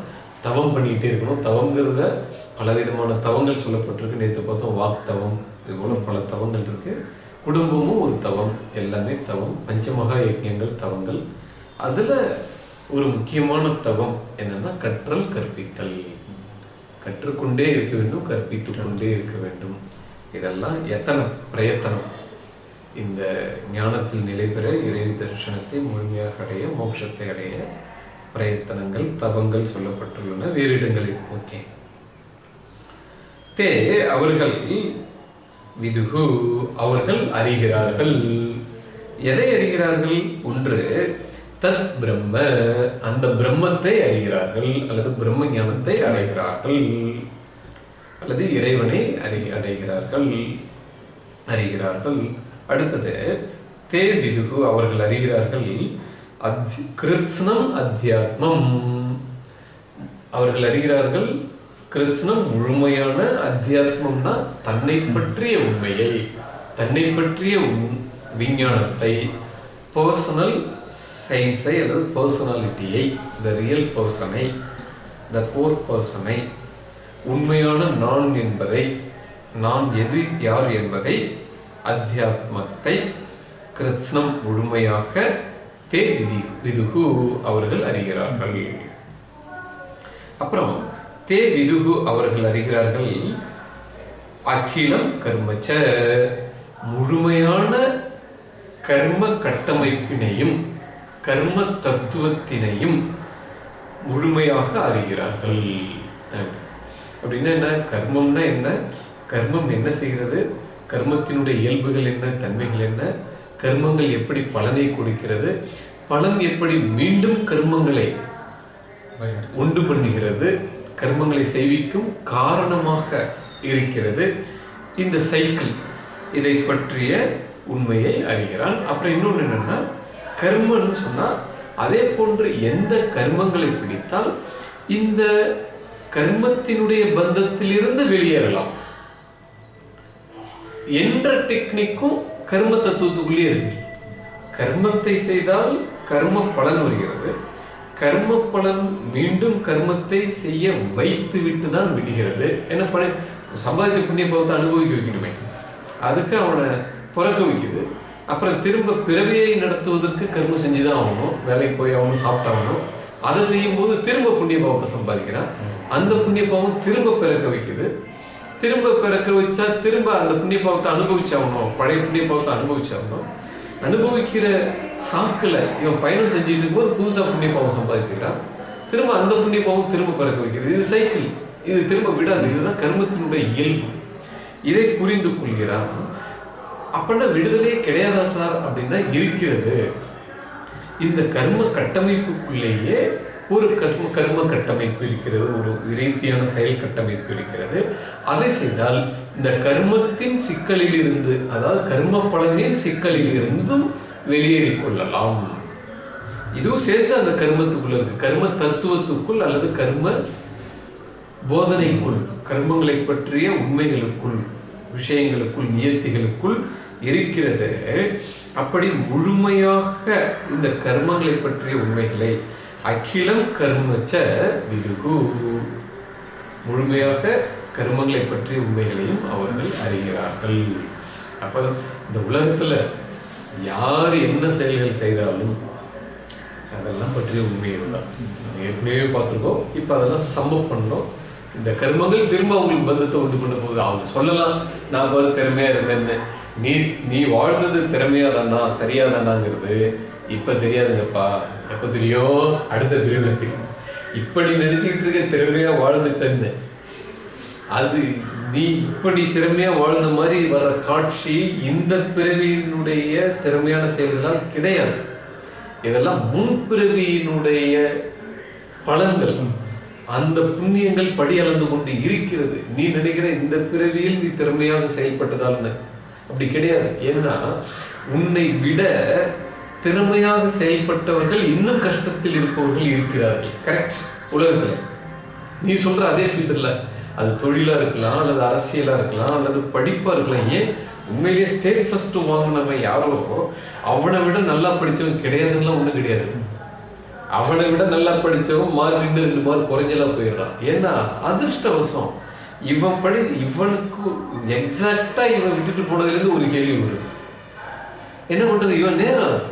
Speaker 1: தவம் பண்ணிக்கிட்டே இருக்கணும். தவங்கிறதுல பலவிதமான தவங்கள் சொல்லப்பட்டிருக்கு. நேற்று பார்த்தோம் வாக்தவம் இது போல பல தவங்கள் இருக்கு. குடும்பமும் ஒரு தவம் எல்லாமே தவம். பஞ்சமகா யஜ்யங்கள் தவங்கள். அதுல ஒரு முக்கியமான தவம் என்னன்னா கற்றல் கற்பித்தல். கற்றுக்கொண்டே இருக்க வேண்டும் கற்பித்துக் கொண்டே இருக்க வேண்டும். இதெல்லாம் எத்தனம் பிரயத்தனம். இந்த ஞானத்தில் நிலை பெற இறை தரிசனத்தை முழுமையாக அடைய மோட்சத்தை அடைய பிரயத்தனங்கள் தவங்கள் சொல்லப்பட்டுள்ளன. வேறு இடங்களில் ஓகே. தே அவர்கள் விதுகு அவர்கள் அறிகிறார்கள். எதை அறிகிறார்கள்? ஒன்று தத் பிரம்ம அந்த பிரம்மத்தை அறிகிறார்கள் அல்லது பிரம்ம ஞானத்தை அடைகிறார்கள் அல்லது இறைவனை அறி அடைகிறார்கள் அறிகிறார்கள். அடுத்தது தே விதுகு அவர்கள் அறிகிறார்கள் அத் கிருத்ஸ்னம் அத்தியாத்மம். அவர்கள் அறிகிறார்கள் கிருத்ஸ்னம் முழுமையான அத்தியாத்மம்னா தன்னை பற்றிய உண்மையை தன்னை பற்றிய உண்- விஞ்ஞானத்தை பர்சனல் சயின்ஸை அல்லது பர்சனாலிட்டியை த ரியல் பர்சனை த கோர் பர்சனை உண்மையான நான் என்பதை நான் எது யார் என்பதை அத்தியாத்மத்தை கிருத்ஸ்னம் முழுமையாக தே விதி விதுகு அவர்கள் அறிகிறார்கள். அப்புறம் தே விதுகு அவர்கள் அறிகிறார்கள் அகிலம் கர்மச்ச முழுமையான கர்ம கட்டமைப்பினையும் கர்ம தத்துவத்தினையும் முழுமையாக அறிகிறார்கள். அப்படின்னா என்ன? கர்மம்னா என்ன? கர்மம் என்ன செய்கிறது? கர்மத்தினுடைய இயல்புகள் என்ன? தன்மைகள் என்ன? கர்மங்கள் எப்படி பலனை கொடுக்கிறது? பலன் எப்படி மீண்டும் கர்மங்களை உண்டு பண்ணுகிறது? கர்மங்களை செய்விக்கும் காரணமாக இருக்கிறது இந்த சைக்கிள் இதை பற்றிய உண்மையை அறிகிறான். அப்புறம் இன்னொன்று என்னென்னா கர்மன்னு சொன்னால் அதே போன்று எந்த கர்மங்களை பிடித்தால் இந்த கர்மத்தினுடைய பந்தத்திலிருந்து வெளியேறலாம். என்ற டெக்னிக்கும் கர்ம தத்துவத்துக்குள்ளே இருக்கு. கர்மத்தை செய்தால் கர்ம பலன் வருகிறது. கர்ம பலன் மீண்டும் கர்மத்தை செய்ய வைத்து விட்டு தான் விடுகிறது. என்ன பண்ண சம்பாதிச்ச புண்ணிய பாவத்தை அனுபவிக்க வைக்கணுமே. அதுக்கு அவனை பிறக்க வைக்குது. அப்புறம் திரும்ப பிறவியை நடத்துவதற்கு கர்மம் செஞ்சுதான் ஆகணும். வேலைக்கு போய் அவனும் சாப்பிட்டாகணும். அதை செய்யும் போது திரும்ப புண்ணிய பாவத்தை சம்பாதிக்கிறான். அந்த புண்ணிய பாவம் திரும்ப பிறக்க வைக்குது. திரும்ப பிறக்க வச்சா திரும்ப அந்த புண்ணிய பாவத்தை அனுபவிச்சாகணும் பழைய புண்ணிய பாவத்தை அனுபவிச்சாகணும் அனுபவிக்கிற சாக்கில் இவன் பயணம் செஞ்சுட்டு இருக்கும்போது புதுசாக புண்ணியபாவம் சம்பாதிச்சுக்கிறான். திரும்ப அந்த புண்ணியபாவம் திரும்ப பிறக்க வைக்கிறது. இது சைக்கிள் இது திரும்ப விடாது. இதுதான் கர்மத்தினுடைய இயல்பு. இதை புரிந்து கொள்கிறான். அப்படின்னா விடுதலையே கிடையாதா சார்? அப்படின்னா இருக்கிறது. இந்த கர்ம கட்டமைப்புக்குள்ளேயே ஒரு கர்ம கர்ம கட்டமைப்பு இருக்கிறது ஒரு விரைத்தியான செயல் கட்டமைப்பு இருக்கிறது. அதை செய்தால் இந்த கர்மத்தின் சிக்கலில் இருந்து அதாவது கர்ம பலனின் சிக்கலில் இருந்தும் வெளியேறிக் கொள்ளலாம். இதுவும் சேர்த்து அந்த கர்மத்துக்குள்ள இருக்கு. கர்ம தத்துவத்துக்குள் அல்லது கர்ம போதனைக்குள் கர்மங்களை பற்றிய உண்மைகளுக்குள் விஷயங்களுக்குள் நியத்திகளுக்குள் இருக்கிறது. அப்படி முழுமையாக இந்த கர்மங்களை பற்றிய உண்மைகளை அகிலம் கர்மச்ச விதுகு. முழுமையாக கர்மங்களை பற்றிய உண்மைகளையும் அவர்கள் அறிகிறார்கள். அப்ப இந்த உலகத்துல யார் என்ன செயல்கள் செய்தாலும் அதெல்லாம் பற்றிய உண்மைகள் தான் ஏற்கனவே பார்த்துருக்கோம். இப்போ அதெல்லாம் சம்மப் பண்ணோம். இந்த கர்மங்கள் திரும்ப அவங்களுக்கு பந்தத்தை உண்டு பண்ண போகுது. அவங்க சொல்லலாம் நான் பாரு திறமையா இருந்தேன்னு. நீ நீ வாழ்ந்தது திறமையா தானா சரியா தானாங்கிறது இப்ப தெரியாதுங்கப்பா. எப்ப தெரியும் அடுத்த பிரிவுல தெரியும் இப்படி நீ நினைச்சுக்கிட்டு இருக்க திறமையா வாழ்ந்துட்டேன்னு. அது நீ இப்படி திறமையா வாழ்ந்த மாதிரி வர காட்சி இந்த பிறவியினுடைய திறமையான செயல்களால் கிடையாது. இதெல்லாம் முன்பிறவியினுடைய பலன்கள். அந்த புண்ணியங்கள் படி அளந்து கொண்டு இருக்கிறது. நீ நினைக்கிற இந்த பிறவியில் நீ திறமையாக செயல்பட்டதால்னு அப்படி கிடையாது. ஏன்னா உன்னை விட திறமையாக செயல்பட்டவர்கள் இன்னும் கஷ்டத்தில் இருப்பவர்கள் இருக்கிறார்கள். கரெக்ட் உலகத்தில். நீ சொல்ற அதே ஃபீல்டில் அது தொழிலாக இருக்கலாம் அல்லது அரசியலாக இருக்கலாம் அல்லது படிப்பாக இருக்கலாம். ஏன்? உண்மையிலேயே ஸ்டேட் ஃபஸ்ட்டு வாங்கினவன் யாரோ அவனை விட நல்லா படித்தவன் கிடையாதுன்னா ஒன்றும் கிடையாது. அவனை விட நல்லா படித்தவன் மார்க் இன்னும் ரெண்டு மார்க் குறைஞ்சலாம் போயிடுறான். ஏன்னா அதிர்ஷ்டவசம். இவன் படி இவனுக்கு எக்ஸாக்டாக இவன் விட்டுட்டு போனதுலேருந்து ஒரு கேள்வி வரும் என்ன பண்ணுறது இவன் நேரம்.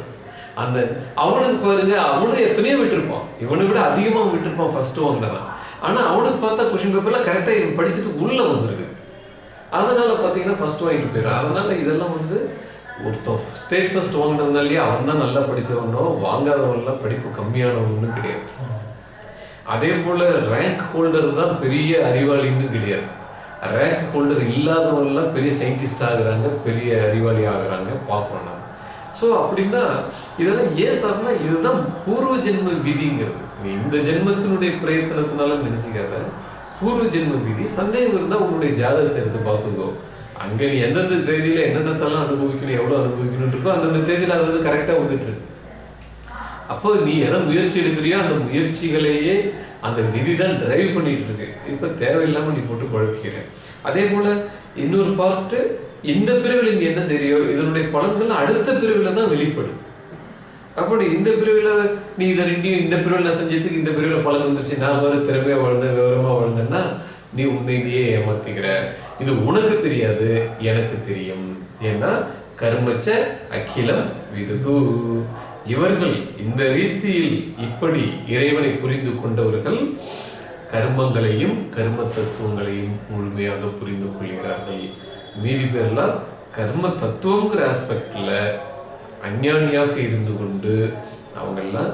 Speaker 1: அந்த அவனுக்கு பாருங்க அவனும் எத்தனையோ விட்டுருப்பான். இவனை விட அதிகமாக விட்டுருப்பான் ஃபர்ஸ்ட் வாங்கினவன். ஆனால் அவனுக்கு பார்த்தா கொஷின் பேப்பர்ல கரெக்டாக இவன் படித்ததுக்கு உள்ள வந்துருக்கு. அதனால பார்த்தீங்கன்னா ஃபர்ஸ்ட் வாங்கிட்டு போயிடுறான். அதனால இதெல்லாம் வந்து ஒருத்தன் ஸ்டேட் ஃபர்ஸ்ட் வாங்கினதுனாலயே அவன் தான் நல்லா படித்தவனோ வாங்காதவன்லாம் படிப்பு கம்மியானவனும் கிடையாது. அதே போல ரேங்க் ஹோல்டர் தான் பெரிய அறிவாளின்னு கிடையாது. ரேங்க் ஹோல்டர் இல்லாதவங்களாம் பெரிய சயின்டிஸ்ட் ஆகுறாங்க பெரிய அறிவாளி ஆகுறாங்க பார்க்குறோம் நம்ம. ஸோ அப்படின்னா இதெல்லாம் ஏன் சார்னா இதுதான் பூர்வ ஜென்ம விதிங்கிறது. நீ இந்த ஜென்மத்தினுடைய பிரயத்தனத்தினால நினைச்சுக்காத. பூர்வ ஜென்ம விதி சந்தேகம் இருந்தா உன்னுடைய ஜாதகத்தை எடுத்து பார்த்துக்கோ. அங்க நீ எந்தெந்த தேதியில என்னென்னத்தெல்லாம் அனுபவிக்கணும் எவ்வளவு அனுபவிக்கணும் இருக்கோ அந்தந்த தேதியில அது வந்து கரெக்டா வந்துட்டு இருக்கு. அப்போ நீ எதை முயற்சி எடுக்கிறியோ அந்த முயற்சிகளையே அந்த விதி தான் டிரைவ் பண்ணிட்டு இருக்கு. இப்ப தேவையில்லாம நீ போட்டு குழப்பிக்கிறேன் அதே போல இன்னொரு பார்ட்டு இந்த பிரிவில் நீ என்ன செய்யறியோ இதனுடைய பலன்கள் அடுத்த பிரிவில் தான் வெளிப்படும். அப்படி இந்த பிரிவில் நீ இதை ரெண்டையும் இந்த பிரிவில் செஞ்சதுக்கு இந்த பிரிவில் பலன் வந்துருச்சு. நான் வேறு திறமையாக வாழ்ந்தேன் விவரமாக வாழ்ந்தேன்னா நீ உன்னை ஏமாத்திக்கிற. இது உனக்கு தெரியாது எனக்கு தெரியும். ஏன்னா கர்மச்ச அகிலம் விதுகு. இவர்கள் இந்த ரீதியில் இப்படி இறைவனை புரிந்து கொண்டவர்கள் கர்மங்களையும் கர்ம தத்துவங்களையும் முழுமையாக புரிந்து கொள்கிறார்கள். மீதி பேர்லாம் கர்ம தத்துவங்கிற ஆஸ்பெக்டில் அஞ்ஞானியாக இருந்து கொண்டு அவங்கெல்லாம்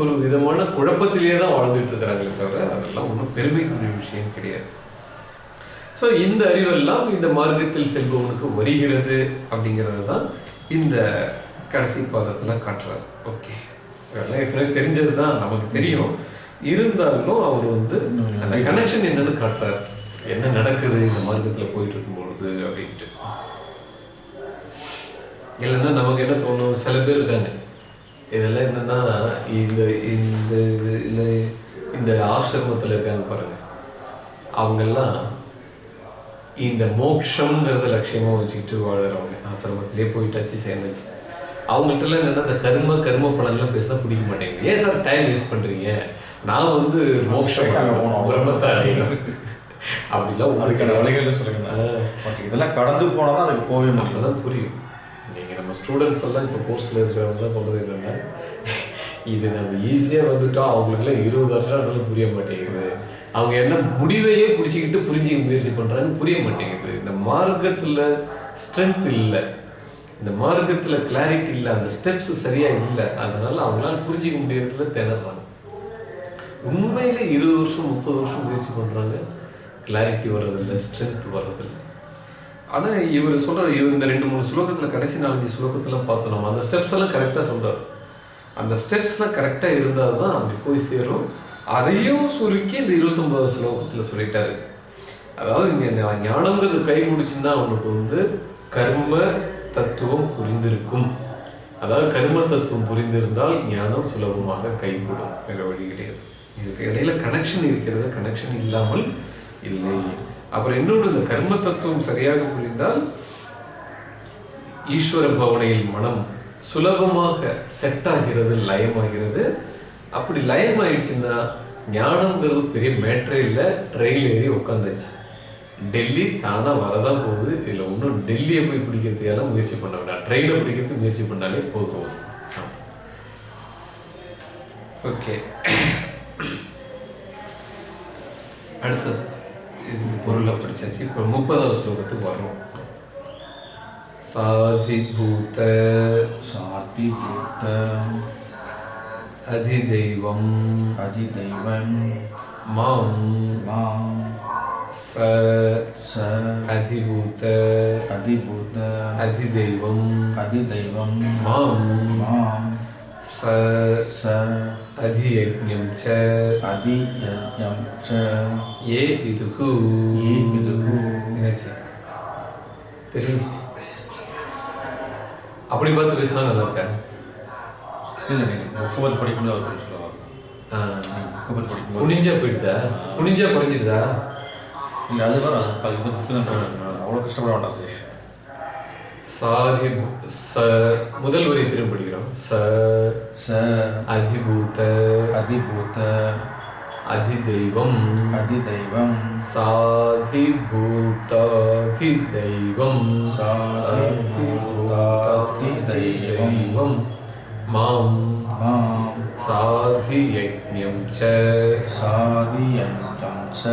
Speaker 1: ஒரு விதமான குழப்பத்திலேயே தான் வாழ்ந்துட்டு இருக்கிறாங்களே தவிர அதெல்லாம் ஒன்றும் பெருமைக்குரிய விஷயம் கிடையாது. ஸோ இந்த அறிவெல்லாம் இந்த மார்க்கத்தில் செல்பவனுக்கு வருகிறது அப்படிங்கிறது தான் இந்த கடைசி பாதத்தில் காட்டுறாரு ஓகே அதெல்லாம் ஏற்கனவே தெரிஞ்சது தான் நமக்கு தெரியும். இருந்தாலும் அவர் வந்து அந்த கனெக்ஷன் என்னன்னு காட்டுறாரு. என்ன நடக்குது இந்த மார்க்கத்தில் போயிட்டு இருக்கும் பொழுது அப்படின்ட்டு. இல்லைன்னா நமக்கு என்ன தோணும்? சில பேர் இருக்காங்க. இதெல்லாம் என்னன்னா இந்த இந்த இது- இல்ல இந்த ஆசிரமத்துல இருக்காங்க பாருங்க. அவங்கெல்லாம் இந்த மோட்சம்ங்கிறத லட்சியமா வச்சுக்கிட்டு வாழறவங்க. ஆசிரமத்திலே போயிட்டாச்சு சேர்ந்தாச்சு. அவங்கள்ட்ட எல்லாம் என்னன்னா இந்த கர்ம கர்ம பலன்லாம் பேச பிடிக்க மாட்டேங்குது. ஏன் சார் டைம் வேஸ்ட் பண்றீங்க? நான் வந்து
Speaker 2: போகணும்.
Speaker 1: பிரம்மத்தை அப்படிலாம் உங்களுக்கு
Speaker 2: வழிகள் சொல்லுங்க. இதெல்லாம் கடந்து போனால் தான் அதுக்கு முடியும்.
Speaker 1: அப்பதான் புரியும். நம்ம ஸ்டூடெண்ட்ஸ் எல்லாம் இப்போ கோர்ஸில் இருக்கிறவங்களாம் சொல்கிறது என்னென்னா இது நம்ம ஈஸியாக வந்துட்டோம் அவங்களுக்குலாம் இருபது வருஷம் ஆனாலும் புரிய மாட்டேங்குது. அவங்க என்ன முடிவையே பிடிச்சிக்கிட்டு புரிஞ்சுக்க முயற்சி பண்ணுறாங்கன்னு புரிய மாட்டேங்குது. இந்த மார்க்கத்தில் ஸ்ட்ரென்த் இல்லை. இந்த மார்க்கத்தில் கிளாரிட்டி இல்லை. அந்த ஸ்டெப்ஸ் சரியாக இல்லை. அதனால அவங்களால புரிஞ்சிக்க முடியறதுல திணறாங்க. உண்மையில் இருபது வருஷம் முப்பது வருஷம் முயற்சி பண்ணுறாங்க கிளாரிட்டி வர்றதில்லை ஸ்ட்ரென்த் வர்றதில்லை. ஆனா இவர் சொல்கிறார் இவர் இந்த ரெண்டு மூணு ஸ்லோகத்துல கடைசி நாலஞ்சு ஸ்லோகத்துல பார்த்தோம் நம்ம அந்த ஸ்டெப்ஸ் எல்லாம் கரெக்டா சொல்றாரு. அந்த ஸ்டெப்ஸ்லாம் கரெக்டா இருந்தால் தான் அப்படி போய் சேரும். அதையும் சுருக்கி இந்த இருபத்தொன்பது ஸ்லோகத்துல சொல்லிட்டாரு. அதாவது இங்க ஞானங்கிறது கை முடிச்சுன்னா அவனுக்கு வந்து கர்ம தத்துவம் புரிந்திருக்கும். அதாவது கர்ம தத்துவம் புரிந்திருந்தால் ஞானம் சுலபமாக கைகூடும். வேற வழி கிடையாது. இதுக்கு இடையில கனெக்ஷன் இருக்கிறது கனெக்ஷன் இல்லாமல் இல்லை. அப்புறம் இன்னொன்று இந்த கர்ம தத்துவம் சரியாக புரிந்தால் ஈஸ்வர பவனையில் மனம் சுலபமாக செட் ஆகிறது லயமாகிறது. அப்படி லயம் ஆயிடுச்சுன்னா ஞானம்ங்கிறது பெரிய மேட்ரே இல்லை. ட்ரெயின் ஏறி உட்காந்துச்சு டெல்லி தானாக வரதான் போகுது. இதில் ஒன்றும் டெல்லியை போய் பிடிக்கிறதுக்கெல்லாம் முயற்சி பண்ண வேண்டாம். ட்ரெயினை பிடிக்கிறது முயற்சி பண்ணாலே போதும். ஓகே அடுத்த இது பொருளை படிச்சாச்சு. இப்போ முப்பதாவது ஸ்லோகத்துக்கு வர்றோம். சாதிபூத
Speaker 2: சாதிபூத
Speaker 1: அதிதெய்வம்
Speaker 2: அதிதெய்வம்
Speaker 1: மாம்
Speaker 2: மாம்
Speaker 1: ச
Speaker 2: ச
Speaker 1: அதிபூத
Speaker 2: அதிபூத
Speaker 1: அதிதெய்வம்
Speaker 2: அதிதெய்வம்
Speaker 1: மாம்
Speaker 2: மாம்
Speaker 1: ச
Speaker 2: ச
Speaker 1: அதியஜ்ஞம் ச
Speaker 2: அதியஜம் ச
Speaker 1: ஏ விதுகு
Speaker 2: ஏ விதுகு.
Speaker 1: என்னாச்சு தெரியும் அப்படி பார்த்து பேசினா நல்லா இருக்கா
Speaker 2: இல்லை முப்பது படிக்கும்போது சொல்லுவாங்க. முப்பது படிக்கும்போது
Speaker 1: குனிஞ்சா போயிடுதா குனிஞ்சா குறைஞ்சிடுதா
Speaker 2: இல்லை அது வர அது இந்த புக்கு தான் அவ்வளோ கஷ்டப்பட வேண்டாம்
Speaker 1: சாஹிப் ச முதல் வரி திரும்ப படிக்கிறோம்? ச
Speaker 2: ச
Speaker 1: அதிபூத
Speaker 2: அதிபூத
Speaker 1: அதிதெய்வம்
Speaker 2: அதிதெய்வம்
Speaker 1: சாதிபூதாதிதெய்வம் சாதிபூதாதிதெய்வம் மாம்
Speaker 2: மாம்
Speaker 1: சாதியஜ்ஞம் ச
Speaker 2: சாதியஞ்சம் ச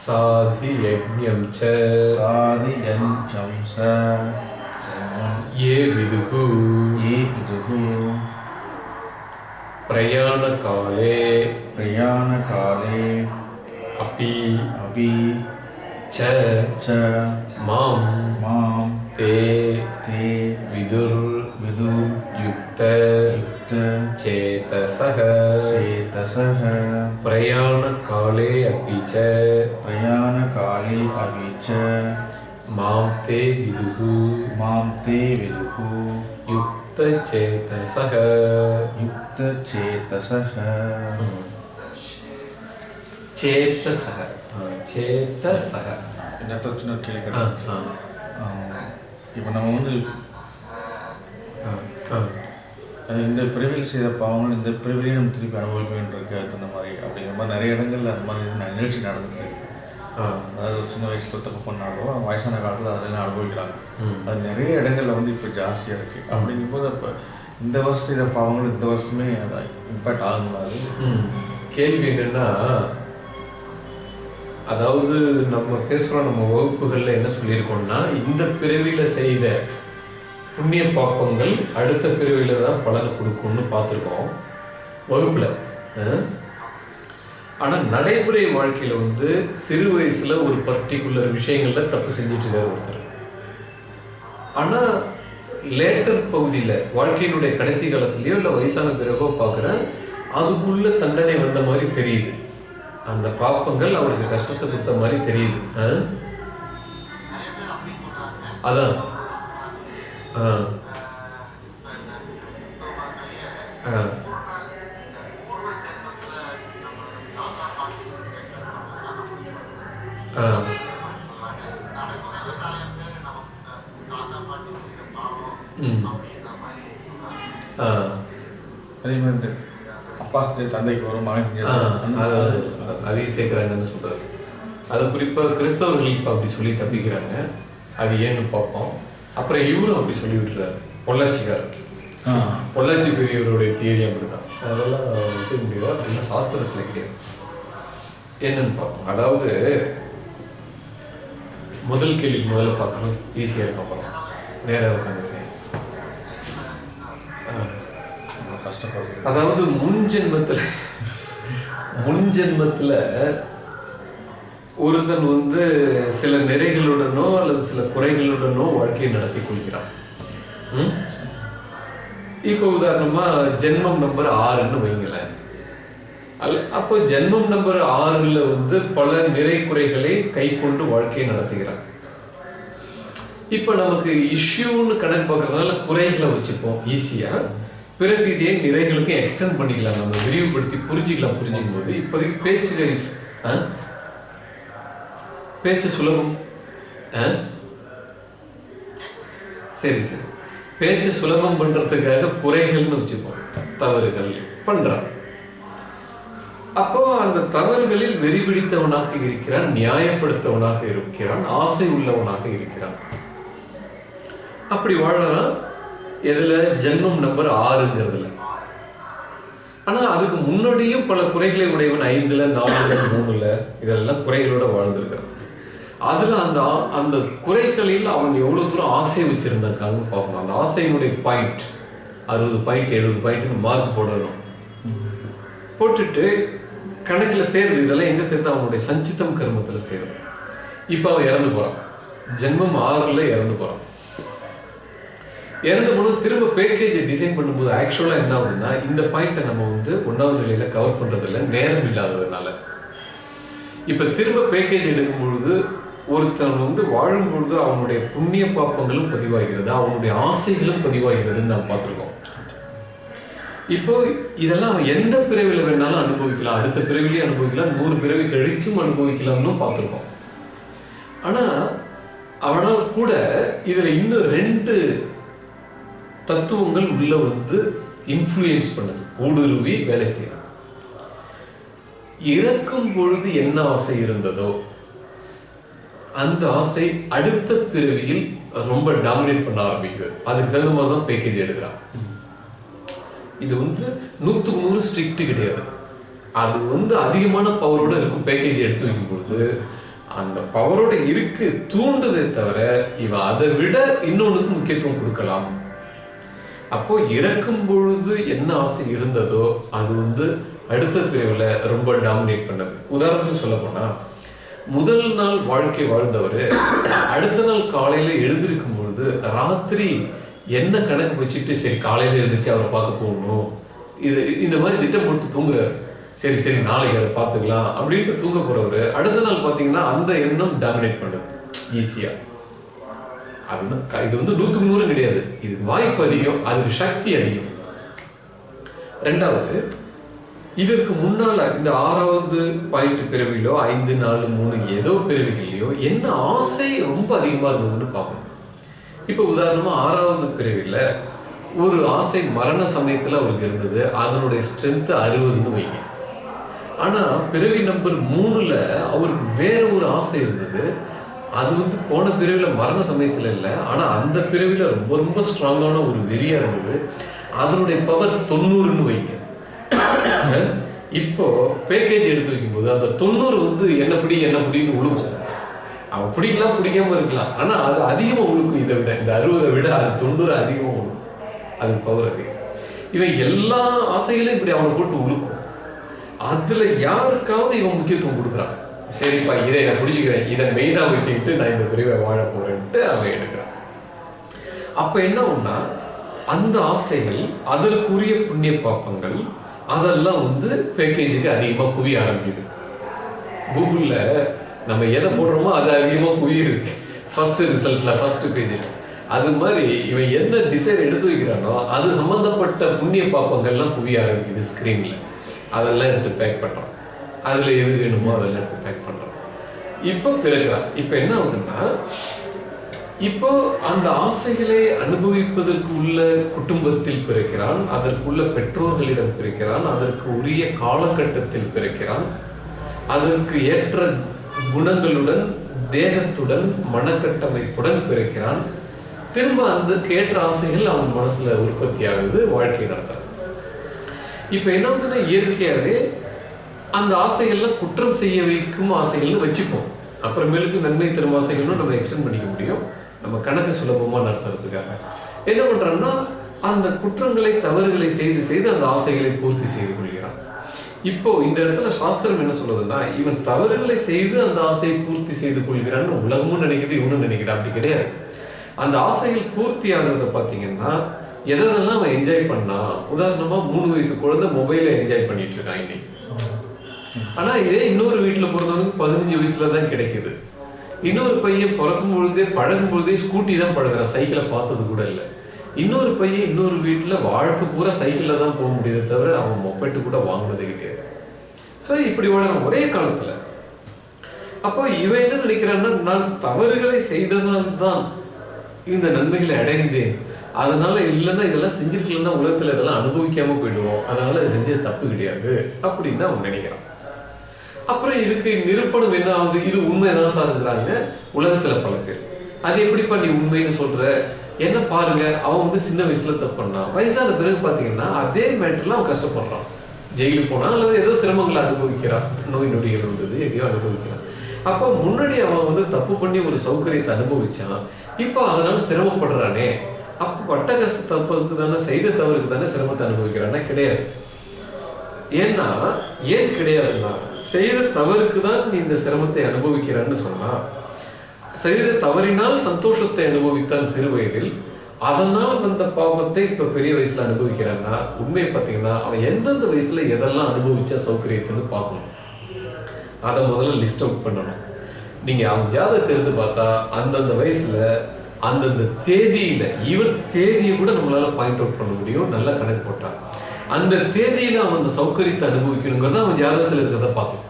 Speaker 1: साधियज्ञं च
Speaker 2: साधियं च
Speaker 1: ये विदुः
Speaker 2: ये विदुः
Speaker 1: प्रयाणकाले
Speaker 2: प्रयाणकाले
Speaker 1: अपि
Speaker 2: अपि
Speaker 1: च
Speaker 2: च
Speaker 1: मां
Speaker 2: मां
Speaker 1: ते
Speaker 2: ते विदुर्
Speaker 1: विदुर्युक्त युक्त
Speaker 2: विदुर्युक्त
Speaker 1: चेतसः
Speaker 2: चेतसः
Speaker 1: प्रयाणकाले अपि च
Speaker 2: प्रयाणकाले अपि च
Speaker 1: मां ते विदुः
Speaker 2: मां ते विदुः
Speaker 1: युक्तचेतसः
Speaker 2: युक्तचेतसः
Speaker 1: चेतसः चेतसः
Speaker 2: இந்த இடத்துல சின்ன கேள்வி
Speaker 1: ஆ
Speaker 2: கேட்டேன்.
Speaker 1: ஆ
Speaker 2: இப்போ நம்ம வந்து
Speaker 1: ஆ ஆ
Speaker 2: அஹ் இந்த பிறவியில் செய்த பாவங்கள் இந்த பிறவிலையும் நம்ம திருப்பி அனுபவிக்க வேண்டியிருக்கு அந்த மாதிரி அப்படிங்கிற மாதிரி நிறைய இடங்கள்ல அந்த மாதிரி நிகழ்ச்சி நடந்துட்டு இருக்கு. அதாவது சின்ன வயசுல தப்பு பண்ணாலும் வயசான காலத்தில் அதெல்லாம் அனுபவிக்கிறாங்க. அது நிறைய இடங்கள்ல வந்து இப்போ ஜாஸ்தியாக இருக்கு. அப்படிங்கும்போது அப்போ இந்த வருஷம் செய்த பாவங்கள் இந்த வருஷமே அதை இம்பேக்ட் ஆகுங்களா அது
Speaker 1: ம். கேள்வி என்னன்னா அதாவது நம்ம பேசுறோம் நம்ம வகுப்புகள்ல என்ன சொல்லியிருக்கோம்னா இந்த பிறவியில செய்த புண்ணிய பாப்பங்கள் அடுத்த பிரிவில் தான் பலனை கொடுக்கும்னு பார்த்துருக்கோம். வகுப்பில். ஆனால் நடைமுறை வாழ்க்கையில் வந்து சிறு வயசில் ஒரு பர்டிகுலர் விஷயங்களில் தப்பு செஞ்சுட்டு இருக்காரு ஒருத்தர். ஆனால் லேட்டர் பகுதியில் வாழ்க்கையினுடைய கடைசி காலத்துலேயோ இல்லை வயசான பிறகோ பார்க்குறேன் அதுக்குள்ள தண்டனை வந்த மாதிரி தெரியுது. அந்த பாப்பங்கள் அவருக்கு கஷ்டத்தை கொடுத்த மாதிரி தெரியுது. ஆ? அதான்.
Speaker 2: அதே மாதிரி இந்த அப்பா தந்தைக்கு வரும் மகன்.
Speaker 1: அதையும் சேர்க்கிறாங்கன்னு சொல்றாரு அது குறிப்பா கிறிஸ்தவர்கள் இப்ப அப்படி சொல்லி தப்பிக்கிறாங்க அது ஏன்னு பார்ப்போம் அப்புறம் இவரும் அப்படி சொல்லி விட்டுறாரு பொள்ளாச்சிக்காரர்.
Speaker 2: ஆ.
Speaker 1: பொள்ளாச்சி பெரியவருடைய தியரி அப்படிதான் அதெல்லாம் ஒத்துக்க முடியாது? அப்படின்னா சாஸ்திரத்துல கிடையாது. என்னன்னு பார்ப்போம். அதாவது முதல் கேள்விக்கு முதல்ல பார்த்தோம் ஈஸியாக இருக்கும் அப்புறம். நேராக
Speaker 2: கஷ்டப்படுறது
Speaker 1: அதாவது முன் ஜென்மத்துல முன் ஜென்மத்துல ஒருத்தன் வந்து சில நிறைகளுடனோ அல்லது சில குறைகளுடனோ வாழ்க்கையை நடத்தி கொள்கிறான் ம்? இப்போ உதாரணமா ஜென்மம் நம்பர் ஆறுன்னு வைங்களேன் அல்ல அப்போ ஜென்மம் நம்பர் ஆறுல வந்து பல நிறை குறைகளை கை கொண்டு வாழ்க்கையை நடத்துகிறான் இப்ப நமக்கு இஷ்யூன்னு கணக்கு பார்க்கறதுனால குறைகளை வச்சுப்போம் ஈஸியா பிறகு இதே நிறைகளுக்கும் எக்ஸ்டெண்ட் பண்ணிக்கலாம் நம்ம விரிவுபடுத்தி புரிஞ்சுக்கலாம் புரிஞ்சுக்கும் போது இப்போதைக்கு பேச்சு ஆ? பேச்சு சுலபம். ஆ? சரி சரி. பேச்சு சுலபம் பண்றதுக்காக குறைகள்னு வச்சுப்போம். தவறுகள் பண்றான் அப்போ அந்த தவறுகளில் வெறி பிடித்தவனாக இருக்கிறான் நியாயப்படுத்தவனாக இருக்கிறான் ஆசை உள்ளவனாக இருக்கிறான். அப்படி வாழறான் எதுல? ஜென்மம் நம்பர் ஆறுங்கிறதுல. ஆனா அதுக்கு முன்னாடியும் பல குறைகளை உடையவன் ஐந்துல நாலுல மூணுல இதெல்லாம் குறைகளோட வாழ்ந்திருக்கான் அதுல அந்த அந்த குறைகளில் அவன் எவ்வளவு தூரம் ஆசை வச்சிருந்திருக்காங்கன்னு பார்க்கணும். அந்த ஆசையினுடைய பாயிண்ட் அறுபது பாயிண்ட் எழுபது பாயிண்ட்னு மார்க் போடணும். போட்டுட்டு கணக்கில் சேருது. இதெல்லாம் எங்கே சேர்ந்து அவனுடைய சஞ்சித்தம் கர்மத்தில் சேருது. இப்போ அவன் இறந்து போறான். ஜென்மம் ஆறுல இறந்து போறான். இறந்து போனது திரும்ப பேக்கேஜை டிசைன் பண்ணும்போது ஆக்சுவலா என்ன ஆகுதுன்னா இந்த பாயிண்ட்டை நம்ம வந்து ஒன்றாவது நிலையில் கவர் பண்ணுறதில்ல நேரம் இல்லாததுனால. இப்போ திரும்ப பேக்கேஜ் எடுக்கும் பொழுது ஒருத்தன் வந்து வாழும் பொழுது அவனுடைய புண்ணிய பாப்பங்களும் பதிவாகிறது அவனுடைய ஆசைகளும் பதிவாகிறதுன்னு நாம் பார்த்துருக்கோம். இப்போ இதெல்லாம் அவன் எந்த பிறவில வேணாலும் அனுபவிக்கலாம் அடுத்த பிறவிலையும் அனுபவிக்கலாம் நூறு பிறவி கழிச்சும் அனுபவிக்கலாம்னு பார்த்துருக்கோம். ஆனா அவனால் கூட இதுல இன்னும் ரெண்டு தத்துவங்கள் உள்ள வந்து இன்ஃப்ளூயன்ஸ் பண்ணுது. ஊடுருவி வேலை செய்யலாம் இறக்கும் பொழுது என்ன ஆசை இருந்ததோ அந்த ஆசை அடுத்த பிறவியில் ரொம்ப டாமினேட் பண்ண ஆரம்பிக்குது. அதுக்கு தகுந்த மாதிரி தான் பேக்கேஜ் எடுக்கிறான் இது வந்து நூற்றுக்கு நூறு ஸ்ட்ரிக்ட் கிடையாது. அது வந்து அதிகமான பவரோட இருக்கும் பேக்கேஜ் எடுத்து வைக்கும் பொழுது அந்த பவரோட இருக்கு தூண்டுதே தவிர இவன் அதை விட இன்னொன்னுக்கு முக்கியத்துவம் கொடுக்கலாம். அப்போ இறக்கும் பொழுது என்ன ஆசை இருந்ததோ அது வந்து அடுத்த பிரிவுல ரொம்ப டாமினேட் பண்ணது. உதாரணத்துக்கு சொல்ல போனா முதல் நாள் வாழ்க்கை வாழ்ந்தவர் அடுத்த நாள் காலையில எழுந்திருக்கும் பொழுது ராத்திரி என்ன கணக்கு வச்சுட்டு சரி காலையில எழுந்திரிச்சு அவரை பார்க்க போகணும். இது இந்த மாதிரி திட்டம் போட்டு தூங்குறாரு. சரி சரி நாளைக்கு அதை பார்த்துக்கலாம் அப்படின்ட்டு தூங்க போறவர் அடுத்த நாள் பார்த்தீங்கன்னா அந்த எண்ணம் டாமினேட் பண்ணுது. ஈஸியா அதுதான் க- இது வந்து நூற்றுக்கு நூறு கிடையாது. இது வாய்ப்பு அதிகம் அதுக்கு சக்தி அதிகம். ரெண்டாவது இதற்கு முன்னால இந்த ஆறாவது பாயிண்ட் பிறவிலோ ஐந்து நாலு மூணு ஏதோ பிறவிகளையோ என்ன ஆசை ரொம்ப அதிகமா இருந்ததுன்னு பார்ப்போம். இப்ப உதாரணமா ஆறாவது பிறவில ஒரு ஆசை மரண சமயத்துல அவருக்கு இருந்தது. அதனுடைய ஸ்ட்ரென்த் அறுபதுன்னு வைங்க. ஆனா பிறவி நம்பர் மூணுல அவருக்கு வேற ஒரு ஆசை இருந்தது. அது வந்து போன பிறவில மரண சமயத்துல இல்லை. ஆனா அந்த பிறவில ரொம்ப ரொம்ப ஸ்ட்ராங்கான ஒரு வெறியா இருந்தது. அதனுடைய பவர் தொண்ணூறுன்னு வைங்க. இப்போ பேக்கேஜ் எடுத்து வைக்கும்போது அந்த தொண்ணூறு வந்து என்ன பிடி என்ன பிடின்னு உழுகும் அவன் பிடிக்கலாம் பிடிக்காம இருக்கலாம். ஆனா அது அதிகமா உழுக்கும் இதை விட. இந்த அறுபதை விட அது தொண்ணூறு அதிகமாக உழுக்கும். அது பவர் அதிகம். இவன் எல்லா ஆசைகளையும் இப்படி அவனை போட்டு உழுக்கும். அதுல யாருக்காவது இவன் முக்கியத்துவம் கொடுக்குறான். சரிப்பா இதை நான் பிடிச்சிக்கிறேன். இதை மெயினாக வச்சுக்கிட்டு நான் இந்த பிரிவை வாழ போறேன்ட்டு அவன் எடுக்கிறான். அப்ப என்ன ஒன்னா அந்த ஆசைகள் அதற்குரிய புண்ணிய பாப்பங்கள் அதெல்லாம் வந்து பேக்கேஜுக்கு அதிகமாக குவிய ஆரம்பிக்குது. கூகுளில் நம்ம எதை போடுறோமோ அது அதிகமாக குவியிருக்கு ஃபஸ்ட்டு ரிசல்ட்டில் ஃபஸ்ட்டு பேஜில் அது மாதிரி இவன் என்ன டிசைன் எடுத்து வைக்கிறானோ அது சம்மந்தப்பட்ட புண்ணிய பாப்பங்கள்லாம் குவிய ஆரம்பிக்குது ஸ்க்ரீனில் அதெல்லாம் எடுத்து பேக் பண்ணுறோம் அதில் எது வேணுமோ அதெல்லாம் எடுத்து பேக் பண்ணுறோம் இப்போ பிறகுறான் இப்போ என்ன ஆகுதுன்னா இப்போ அந்த ஆசைகளை அனுபவிப்பதற்கு உள்ள குடும்பத்தில் பிறக்கிறான் அதற்குள்ள பெற்றோர்களிடம் பிறக்கிறான் அதற்கு உரிய காலகட்டத்தில் பிறக்கிறான். அதற்கு ஏற்ற குணங்களுடன் தேகத்துடன் மனக்கட்டமைப்புடன் பிறக்கிறான். திரும்ப அந்த ஏற்ற ஆசைகள் அவன் மனசுல உற்பத்தி ஆகுது வாழ்க்கை நடத்துறான். இப்ப என்ன ஆகுதுன்னா இயற்கையாகவே அந்த ஆசைகள்லாம் குற்றம் செய்ய வைக்கும் ஆசைகள்னு வச்சுப்போம். அப்புறமேலுக்கு நன்மை தரும் ஆசைகளும் நம்ம எக்ஸ்டென்ட் பண்ணிக்க முடியும். நம்ம கணக்கு சுலபமா நடத்துறதுக்காக. என்ன பண்றான்னா அந்த குற்றங்களை தவறுகளை செய்து செய்து அந்த ஆசைகளை பூர்த்தி செய்து கொள்கிறான். இப்போ இந்த இடத்துல சாஸ்திரம் என்ன சொல்லுதுன்னா இவன் தவறுகளை செய்து அந்த ஆசையை பூர்த்தி செய்து கொள்கிறான்னு உலகமும் நினைக்குது இவனும் நினைக்குது. அப்படி கிடையாது. அந்த ஆசைகள் பூர்த்தி ஆகுறத பாத்தீங்கன்னா எதெல்லாம் அவன் என்ஜாய் பண்ணா உதாரணமா மூணு வயசு குழந்தை மொபைலை என்ஜாய் பண்ணிட்டு இருக்கான் இன்னைக்கு. ஆனா இதே இன்னொரு வீட்டுல பிறந்தவனுக்கு பதினஞ்சு வயசுல தான் கிடைக்குது. இன்னொரு பையன் பிறக்கும் பொழுதே பழகும் பொழுதே ஸ்கூட்டி தான் பழகுறான். சைக்கிளை பார்த்தது கூட இல்லை. இன்னொரு பையன் இன்னொரு வீட்டில் வாழ்க்கை பூரா சைக்கிளில் தான் போக முடியுதே தவிர அவன் மொப்பெட்டு கூட வாங்கினதே கிடையாது. ஸோ இப்படி வளரும் ஒரே காலத்தில். அப்போ இவன் என்ன நினைக்கிறான்னா நான் தவறுகளை செய்ததால் தான் இந்த நன்மைகளை அடைந்தேன். அதனால இல்லைன்னா இதெல்லாம் செஞ்சிருக்கலன்னா உலகத்தில் இதெல்லாம் அனுபவிக்காம போயிடுவோம். அதனால இதை செஞ்சது தப்பு கிடையாது. அப்படின்னு அவன் நினைக்கிறான். அப்புறம் இதுக்கு நிரூபணம் என்ன ஆகுது இது உண்மைதான் சாருங்கிறாங்க உலகத்துல பல பேர். அது எப்படிப்பா நீ உண்மைன்னு சொல்ற? என்ன பாருங்க அவன் வந்து சின்ன வயசுல தப்பு பண்ணான். வயசான பிறகு பாத்தீங்கன்னா அதே மேட்டர்ல அவன் கஷ்டப்படுறான். ஜெயிலுக்கு போனான் அல்லது ஏதோ சிரமங்களை அனுபவிக்கிறான். நோய் நொடிகள் வந்தது எதையோ அனுபவிக்கிறான். அப்போ முன்னாடி அவன் வந்து தப்பு பண்ணி ஒரு சௌகரியத்தை அனுபவிச்சான். இப்போ அதனால சிரமப்படுறானே. அப்போ பட்ட கஷ்ட தப்புக்கு தானே செய்த தவறுக்கு தானே சிரமத்தை அனுபவிக்கிறான்னா கிடையாது. ஏன்னா ஏன் கிடையாதுன்னா செய்த தவறுக்கு தான் நீ இந்த சிரமத்தை அனுபவிக்கிறான்னு சொன்னா செய்த தவறினால் சந்தோஷத்தை அனுபவித்தான் சிறு வயதில் அதனால் வந்த பாவத்தை இப்ப பெரிய வயசுல அனுபவிக்கிறான்னா உண்மையை பார்த்தீங்கன்னா அவன் எந்தெந்த வயசுல எதெல்லாம் அனுபவிச்சா சௌகரியத்தைன்னு பார்க்கணும். அதை முதல்ல லிஸ்ட் அவுட் பண்ணணும். நீங்க அவன் ஜாதகத்தை எடுத்து பார்த்தா அந்தந்த வயசுல அந்தந்த தேதியில ஈவன் தேதியை கூட நம்மளால பாயிண்ட் அவுட் பண்ண முடியும். நல்லா கணக்கு போட்டா அந்த தேதியில அவன் அந்த சௌகரியத்தை அனுபவிக்கணுங்கிறத அவன் ஜாதகத்துல இருக்கிறத பார்க்கும்.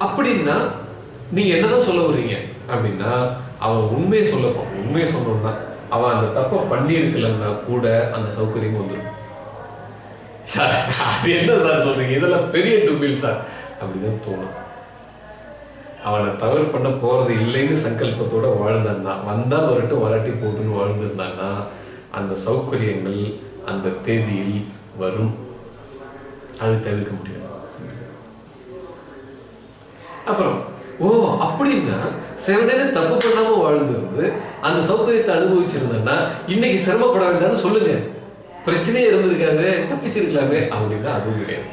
Speaker 1: அப்படின்னா நீ என்னதான் சொல்ல வர்றீங்க? அப்படின்னா அவன் உண்மையை சொல்லணும். உண்மையை சொன்னோம்னா அவன் அந்த தப்பை பண்ணியிருக்கலன்னா கூட அந்த சௌகரியம் வந்துடும் சார் அது என்ன சார் சொல்றீங்க? இதெல்லாம் பெரிய டுபில் சார். அப்படிதான் தோணும். அவனை தவறு பண்ண போறது இல்லைன்னு சங்கல்பத்தோட வாழ்ந்தான்னா வந்தா வரட்டும் வராட்டி போட்டுன்னு வாழ்ந்திருந்தான்னா அந்த சௌகரியங்கள் அந்த தேதியில் வரும். அது தவிர்க்க முடியாது. அப்புறம் ஓ அப்படின்னா செவனே தப்பு பண்ணாம வாழ்ந்திருந்து அந்த சௌகரியத்தை அனுபவிச்சிருந்தேன்னா இன்னைக்கு சிரமப்பட வேண்டாம்னு சொல்லுங்க. பிரச்சனையே இருந்திருக்காது தப்பிச்சிருக்கலாமே அப்படின்னா அதுவும் கிடையாது.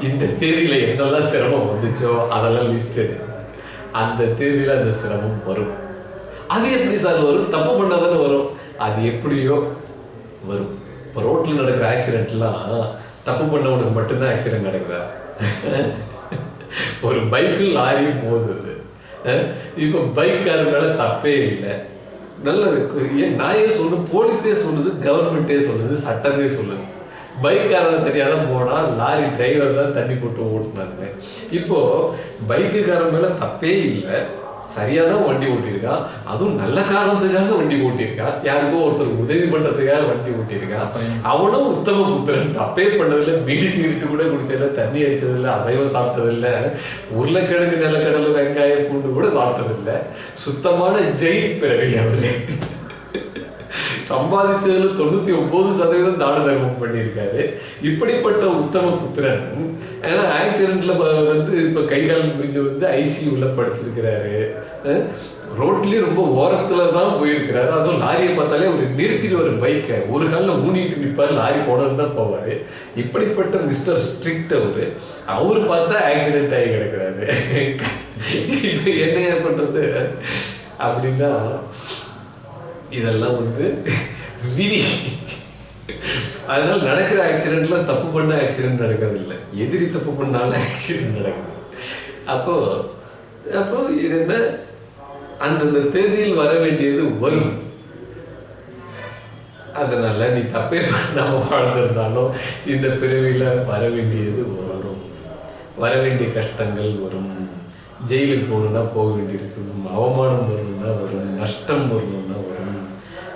Speaker 1: இந்த தேதியில என்னெல்லாம் சிரமம் வந்துச்சோ அதெல்லாம் லிஸ்ட் எடு. அந்த தேதியில அந்த சிரமம் வரும். அது எப்படி சார் வரும்? தப்பு பண்ணாதானே வரும்? அது எப்படியோ வரும். இப்போ ரோட்டில் நடக்கிற ஆக்சிடென்ட்லாம் தப்பு பண்ணவனுக்கு மட்டும்தான் ஆக்சிடென்ட் நடக்குதா? ஒரு பைக்கும் லாரியும் போகுது இப்போ பைக்காரன் மேலே தப்பே இல்லை. நல்ல இருக்கு. ஏன் நாயே சொல்லுது போலீஸே சொல்லுது கவர்மெண்ட்டே சொல்லுது சட்டமே சொல்லுது. பைக்காரன் சரியாக தான் போனால் லாரி டிரைவர் தான் தண்ணி போட்டு ஓட்டுனாங்க. இப்போது பைக்குக்காரன் மேலே தப்பே இல்லை. சரியா தான் வண்டி ஓட்டியிருக்கான் அதுவும் நல்ல காரணத்துக்காக வண்டி ஓட்டியிருக்கான் யாருக்கோ ஒருத்தர் உதவி பண்றதுக்காக வண்டி ஓட்டியிருக்கான் அவனும் உத்தம புத்திரன் தப்பே பண்ணதில்ல. பீடி சிகரெட்டு கூட குடிச்சதில்ல. தண்ணி அடிச்சதில்ல. அசைவம் சாப்பிட்டதில்ல. உருளைக்கிழங்கு நிலக்கடலை வெங்காயம் பூண்டு கூட சாப்பிட்டதில்ல. சுத்தமான ஜெயில் பிறவி அவரு சம்பாதிச்சதுல தொண்ணூத்தி ஒன்பது சதவீதம் தான தர்மம் பண்ணியிருக்காரு. இப்படிப்பட்ட உத்தம புத்திரன் ஏன்னா ஆக்சிடென்ட்ல வந்து இப்ப கைகால் முடிஞ்சு வந்து ஐசியூல படுத்திருக்கிறாரு. ரோட்லயே ரொம்ப ஓரத்துல தான் போயிருக்கிறாரு. அதுவும் லாரியை பார்த்தாலே ஒரு நிறுத்திடுவார் பைக்கை ஒரு காலில் ஊனிட்டு நிற்பார் லாரி போனது தான் போவார். இப்படிப்பட்ட மிஸ்டர் ஸ்ட்ரிக்ட் அவர். அவர் பார்த்தா ஆக்சிடென்ட் ஆகி கிடக்குறாரு. இப்போ என்ன பண்றது? அப்படின்னா இதெல்லாம் வந்து விதி. அதனால நடக்கிற ஆக்சிடென்ட்ல தப்பு பண்ண ஆக்சிடென்ட் நடக்கிறது இல்லை எதிரி தப்பு பண்ணாலும் ஆக்சிடென்ட் நடக்குது. அப்போ அப்போ இது என்ன? அந்தந்த தேதியில் வர வேண்டியது வரும். அதனால நீ தப்பே பண்ணாம வாழ்ந்திருந்தாலும் இந்த பிறவியில வர வேண்டியது வரும். வர வேண்டிய கஷ்டங்கள் வரும். ஜெயிலுக்கு போகணும்னா போக வேண்டியிருக்கும் அவமானம் வரணும்னா வரும். நஷ்டம் வரணும் வரும்.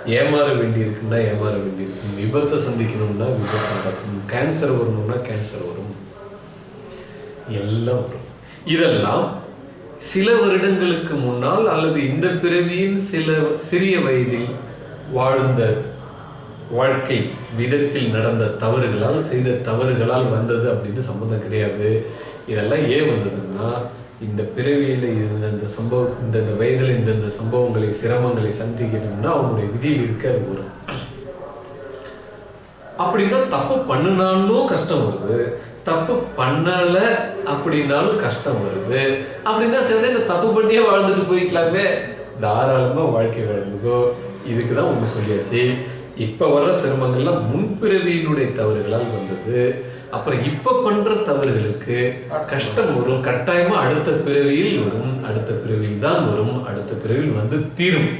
Speaker 1: ஏமாற வேண்டியிருக்குன்னா ஏமாற வேண்டியிருக்கும். விபத்தை சந்திக்கணும்னா விபத்து நடக்கும் கேன்சர் வரணும்னா கேன்சர் வரும். எல்லாம் வரும். இதெல்லாம் சில வருடங்களுக்கு முன்னால் அல்லது இந்த பிறவியின் சில சிறிய வயதில் வாழ்ந்த வாழ்க்கை விதத்தில் நடந்த தவறுகளால் செய்த தவறுகளால் வந்தது அப்படின்னு சம்மந்தம் கிடையாது. இதெல்லாம் ஏன் வந்ததுன்னா இந்த பிறவியில் இருந்த இந்த சம்பவம் இந்தந்த வயதில் இந்தந்த சம்பவங்களை சிரமங்களை சந்திக்கணும்னா அவனுடைய விதியில் இருக்க அது வரும் அப்படின்னா தப்பு பண்ணினாலும் கஷ்டம் வருது. தப்பு பண்ணல அப்படின்னாலும் கஷ்டம் வருது. அப்படின்னா சரி இந்த தப்பு பண்ணியே வாழ்ந்துட்டு போய்க்கலாமே. தாராளமாக வாழ்க்கை வாழ்ந்துக்கோ. இதுக்கு தான் உங்களுக்கு சொல்லியாச்சு. இப்போ வர்ற சிரமங்கள்லாம் முன்பிறவியினுடைய தவறுகளால் வந்தது. அப்புறம் இப்ப பண்ற தவறுகளுக்கு கஷ்டம் வரும் கட்டாயமா அடுத்த பிறவியில் வரும் அடுத்த பிறவியில் தான் வரும் அடுத்த பிறவியில் வந்து தீரும்.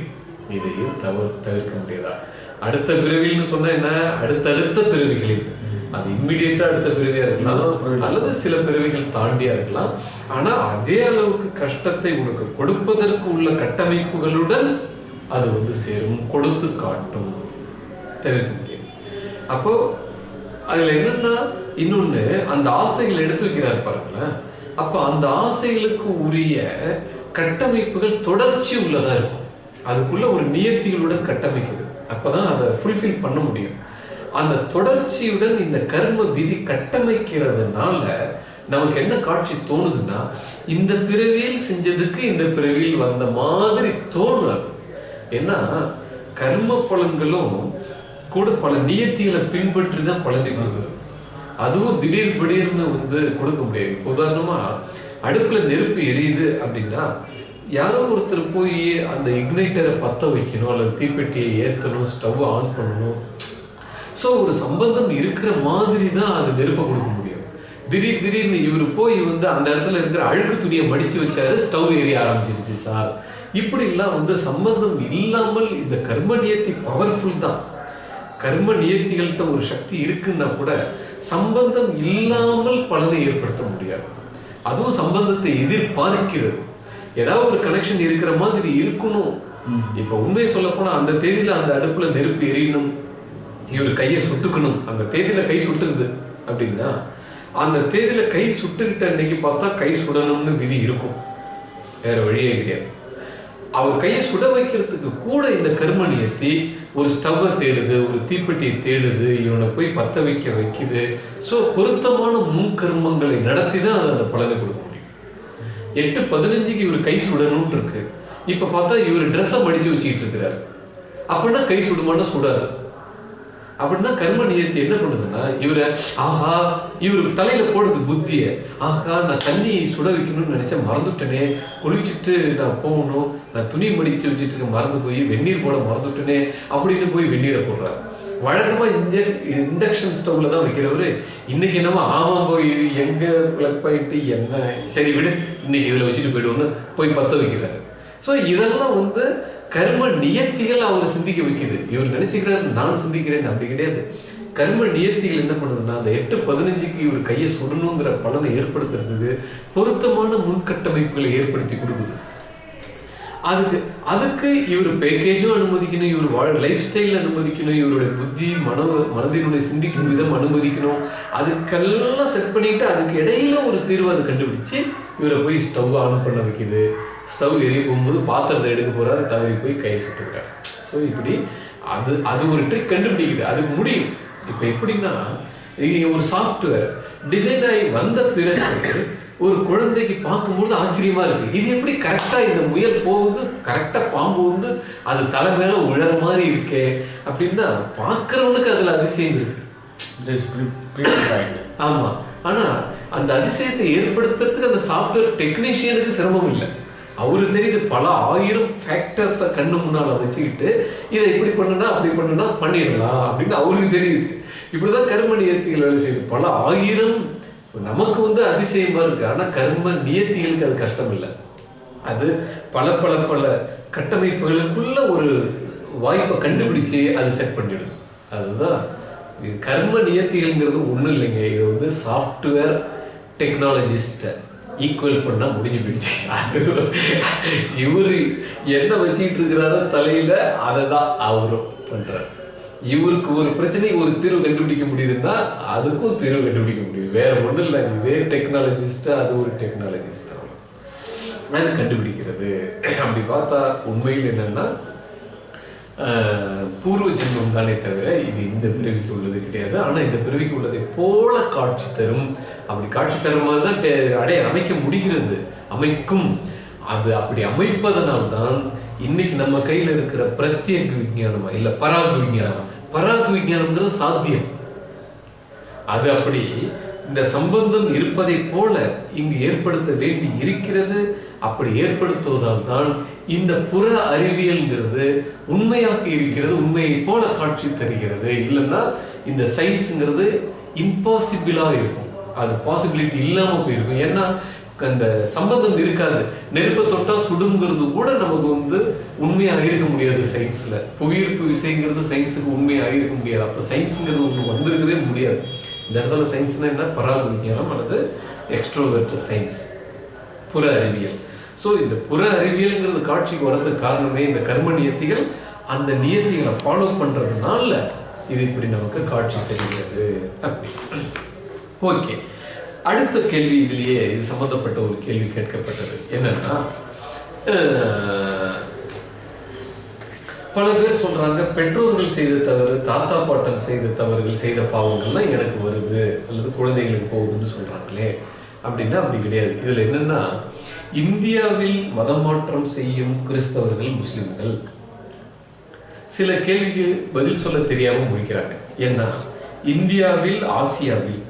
Speaker 1: இதையும் தவிர தவிர்க்க முடியாதா? அடுத்த பிறவின்னு சொன்னா என்ன? அடுத்தடுத்த பிறவிகளில். அது இம்மிடியட்டா அடுத்த பிறவியா இருக்கலாம். அல்லது சில பிறவிகள் தாண்டியா இருக்கலாம். ஆனா அதே அளவுக்கு கஷ்டத்தை உனக்கு கொடுப்பதற்கு உள்ள கட்டமைப்புகளுடன் அது வந்து சேரும் கொடுத்து காட்டும். தவிர்க்க முடியாது. அப்போ அதுல என்னன்னா இன்னொன்று அந்த ஆசைகள் எடுத்து வைக்கிறார் பாருங்களேன். அப்போ அந்த ஆசைகளுக்கு உரிய கட்டமைப்புகள் தொடர்ச்சி உள்ளதாக இருக்கும். அதுக்குள்ள ஒரு நியத்திகளுடன் கட்டமைக்குது. அப்பதான் அதை ஃபுல்ஃபில் பண்ண முடியும். அந்த தொடர்ச்சியுடன் இந்த கர்ம விதி கட்டமைக்கிறதுனால நமக்கு என்ன காட்சி தோணுதுன்னா இந்த பிறவியில் செஞ்சதுக்கு இந்த பிறவியில் வந்த மாதிரி தோணும் ஏன்னா கர்ம பலன்களும் கூட பல நியத்திகளை பின்பற்றி தான் பலனை கொடுக்குது. அதுவும் திடீர் திடீர்னு வந்து கொடுக்க முடியாது. இப்போ உதாரணமா அடுப்புல நெருப்பு எரியுது அப்படின்னா யாரோ ஒருத்தர் போய் அந்த இக்னைட்டரை பத்த வைக்கணும் அல்லது தீப்பெட்டியை ஏற்றணும் ஸ்டவ் ஆன் பண்ணணும். ஸோ ஒரு சம்பந்தம் இருக்கிற மாதிரி தான் அது நெருப்பை கொடுக்க முடியும். திடீர் திடீர்னு இவர் போய் வந்து அந்த இடத்துல இருக்கிற அழுக்கு துணியை மடிச்சு வச்சாரு ஸ்டவ் எரிய ஆரம்பிச்சிருச்சு சார். இப்படி வந்து சம்பந்தம் இல்லாமல் இந்த கர்ம நியத்தி பவர்ஃபுல் தான். கர்ம நியத்திகள்கிட்ட ஒரு சக்தி இருக்குன்னா கூட சம்பந்தம் இல்லாமல் பலனை ஏற்படுத்த முடியாது. அதுவும் சம்பந்தத்தை எதிர்பார்க்கிறது. ஏதாவது ஒரு கனெக்ஷன் இருக்கிற மாதிரி இருக்கணும். இப்ப உண்மையை சொல்ல போனா அந்த தேதியில அந்த அடுப்புல நெருப்பு எரியணும். இவர் கையை சுட்டுக்கணும். அந்த தேதியில கை சுட்டுக்குது அப்படின்னா அந்த தேதியில கை சுட்டுக்கிட்ட அன்னைக்கு பார்த்தா கை சுடணும்னு விதி இருக்கும். வேற வழியே கிடையாது. அவர் கையை சுட வைக்கிறதுக்கு கூட இந்த கருமணி ஏற்றி ஒரு ஸ்டவ்வை தேடுது ஒரு தீப்பெட்டியை தேடுது இவனை போய் பத்த வைக்க வைக்குது. ஸோ பொருத்தமான முன் கர்மங்களை நடத்தி தான் அதை அந்த பலனை கொடுக்க முடியும். எட்டு பதினஞ்சுக்கு இவர் கை சுடணும்னு இருக்கு. இப்போ பார்த்தா இவர் ட்ரெஸ்ஸை மடித்து வச்சுக்கிட்டு இருக்கிறார். அப்படின்னா கை சுடுமானா சுடாது. அப்படின்னா கர்ம நியத்தி என்ன பண்ணுதுன்னா இவரை ஆஹா இவர் தலையில போடுது புத்திய ஆஹா நான் தண்ணி சுட வைக்கணும்னு நினைச்சேன் மறந்துட்டேனே குளிச்சுட்டு நான் போகணும் நான் துணி மடிச்சு வச்சுட்டு இருக்க மறந்து போய் வெந்நீர் போட மறந்துட்டேனே அப்படின்னு போய் வெந்நீரை போடுறாரு. வழக்கமா இந்த இண்டக்ஷன் ஸ்டவ்ல தான் வைக்கிறவர் இன்னைக்கு என்னமோ ஆமாம் போய் இது எங்க பிளக் பாயிண்ட் என்ன சரி விடு இன்னைக்கு இதுல வச்சுட்டு போயிடுவோம்னு போய் பத்த வைக்கிறாரு. ஸோ இதெல்லாம் வந்து கர்ம நியத்திகள் அவரை சிந்திக்க வைக்குது. இவர் நினைச்சுக்கிறாரு நான் சிந்திக்கிறேன் அப்படி கிடையாது. கர்ம நியத்திகள் என்ன பண்ணுதுன்னா அந்த எட்டு பதினஞ்சுக்கு இவர் கையை சுடணுங்கிற பலனை ஏற்படுத்துறதுக்கு பொருத்தமான முன்கட்டமைப்புகளை ஏற்படுத்தி கொடுக்குது. அதுக்கு அதுக்கு இவர் பேக்கேஜும் அனுமதிக்கணும் இவர் வாழ லைஃப் ஸ்டைல் அனுமதிக்கணும் இவருடைய புத்தி மன மனதினுடைய சிந்திக்கும் விதம் அனுமதிக்கணும். அதுக்கெல்லாம் செட் பண்ணிட்டு அதுக்கு இடையில ஒரு தீர்வு அதை கண்டுபிடிச்சு இவரை போய் ஸ்டவ் ஆன் பண்ண வைக்குது. ஸ்டவ் எரிய போகும்போது பாத்திரத்தை எடுக்க போறாரு தவறி போய் கை சுட்டுக்கிட்டார் ஸோ இப்படி அது அது ஒரு ட்ரிக் கண்டுபிடிக்குது. அதுக்கு முடியும். இப்போ எப்படின்னா ஒரு சாஃப்ட்வேர் டிசைன் ஆகி வந்த பிறகு ஒரு குழந்தைக்கு பார்க்கும்போது ஆச்சரியமா இருக்கு. இது எப்படி கரெக்டா இந்த முயல் போகுது? கரெக்டா பாம்பு வந்து அது தலை மேல உழற மாதிரி இருக்கே அப்படின்னா பார்க்கறவனுக்கு அதுல அதிசயம் இருக்கு. ஆமா. ஆனா அந்த அதிசயத்தை ஏற்படுத்துறதுக்கு அந்த சாஃப்ட்வேர் டெக்னீஷியனுக்கு சிரமம் இல்லை. அவரு தெரியுது பல ஆயிரம் ஃபேக்டர்ஸை கண்ணு முன்னால வச்சுக்கிட்டு இதை இப்படி பண்ணுனா அப்படி பண்ணுனா பண்ணிடலாம் அப்படின்னு அவருக்கு தெரியுது. இப்படிதான் கர்ம நியத்திகள் வேலை செய்யுது. பல ஆயிரம் நமக்கு வந்து அதிசயமா இருக்கு. ஆனா கர்ம நியத்திகளுக்கு அது கஷ்டம் இல்லை. அது பல பல பல கட்டமைப்புகளுக்குள்ள ஒரு வாய்ப்பை கண்டுபிடிச்சு அது செட் பண்ணிடுது. அதுதான். இது கர்ம நியத்திகள்ங்கிறது ஒன்றும் இல்லைங்க. இது வந்து சாஃப்ட்வேர் டெக்னாலஜிஸ்ட்டை ஈக்குவல் பண்ணால் முடிஞ்சு போயிடுச்சு. அது இவர் என்ன வச்சுக்கிட்டு இருக்கிறாரோ தலையில் அதை தான் அவரும் பண்ணுறார் இவருக்கு ஒரு பிரச்சனைக்கு ஒரு தீர்வு கண்டுபிடிக்க முடியுதுன்னா அதுக்கும் தீர்வு கண்டுபிடிக்க முடியும். வேற ஒன்றும் இல்லை இதே டெக்னாலஜிஸ்ட்டு அது ஒரு டெக்னாலஜிஸ்ட் அது கண்டுபிடிக்கிறது. அப்படி பார்த்தா உண்மையில் என்னன்னா பூர்வ ஜென்மம் தானே தவிர இது இந்த பிறவிக்கு உள்ளது கிடையாது. ஆனா இந்த பிறவிக்கு உள்ளதை போல காட்சி தரும். அப்படி காட்சி தரும் தான் அடைய அமைக்க முடிகிறது. அமைக்கும். அது அப்படி அமைப்பதனால்தான் இன்னைக்கு நம்ம கையில இருக்கிற பிரத்யேக விஞ்ஞானமா இல்ல பராக் விஞ்ஞானம். பராக் விஞ்ஞானம்ங்கிறது சாத்தியம். அது அப்படி இந்த சம்பந்தம் இருப்பதை போல இங்கு ஏற்படுத்த வேண்டி இருக்கிறது. அப்படி ஏற்படுத்துவதால் தான் இந்த புற அறிவியல்ங்கிறது உண்மையாக இருக்கிறது உண்மையை போல காட்சி தருகிறது. இல்லைன்னா இந்த சயின்ஸுங்கிறது இம்பாசிபிளா இருக்கும். அது பாசிபிலிட்டி இல்லாமல் போயிருக்கும். ஏன்னா அந்த சம்பந்தம் இருக்காது. நெருப்பை தொட்டால் சுடுங்கிறது கூட நமக்கு வந்து உண்மையாக இருக்க முடியாது சயின்ஸில் புவியீர்ப்பு விசைங்கிறது சயின்ஸுக்கு உண்மையாக இருக்க முடியாது. அப்போ சயின்ஸுங்கிறது ஒன்று வந்திருக்கவே முடியாது. இந்த இடத்துல சயின்ஸ்னா என்ன? பராக விஞ்ஞானம் அல்லது எக்ஸ்ட்ரோவர்ட் சயின்ஸ் புற அறிவியல். ஸோ இந்த புற அறிவியல்ங்கிறது காட்சிக்கு வரதுக்கு காரணமே இந்த கர்ம நியத்திகள் அந்த நியத்திகளை ஃபாலோ பண்ணுறதுனால இது இப்படி நமக்கு காட்சி தெரிகிறது. அப்படி. ஓகே அடுத்த கேள்வி இதுலேயே இது சம்மந்தப்பட்ட ஒரு கேள்வி கேட்கப்பட்டது. என்னன்னா பல பேர் சொல்றாங்க பெற்றோர்கள் செய்த தவறு தாத்தா பாட்டன் செய்த தவறுகள் செய்த பாவங்கள்லாம் எனக்கு வருது அல்லது குழந்தைகளுக்கு போகுதுன்னு சொல்றாங்களே அப்படின்னா அப்படி கிடையாது. இதுல என்னன்னா இந்தியாவில் மதமாற்றம் மாற்றம் செய்யும் கிறிஸ்தவர்கள் முஸ்லிம்கள். சில கேள்விக்கு பதில் சொல்ல தெரியாம முடிக்கிறாங்க. ஏன்னா இந்தியாவில் ஆசியாவில்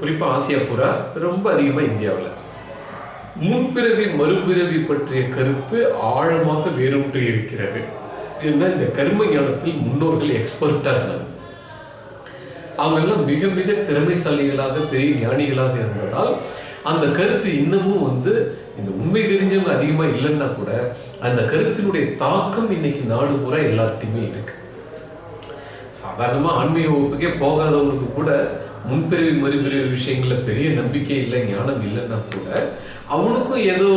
Speaker 1: குறிப்பா ஆசியா பூரா ரொம்ப அதிகமா இந்தியாவில் முன்பிறவி மறுபிறவி பற்றிய கருத்து ஆழமாக வேரூன்றி இருக்கிறது. இதுதான் இந்த கரும ஞானத்தில் முன்னோர்கள் எக்ஸ்பர்ட்டாக இருந்தாங்க. அவங்கெல்லாம் மிக மிக திறமைசாலிகளாக பெரிய ஞானிகளாக இருந்ததால் அந்த கருத்து இன்னமும் வந்து இந்த உண்மை தெரிஞ்சவங்க அதிகமா இல்லைன்னா கூட அந்த கருத்தினுடைய தாக்கம் இன்னைக்கு நாடு பூரா எல்லார்ட்டையுமே இருக்கு. சாதாரணமா ஆன்மீக வகுப்புக்கே போகாதவங்களுக்கு கூட முன்பிரிவு மறுபிரிவு விஷயங்களில் பெரிய நம்பிக்கை இல்லை ஞானம் இல்லைன்னா கூட அவனுக்கும் ஏதோ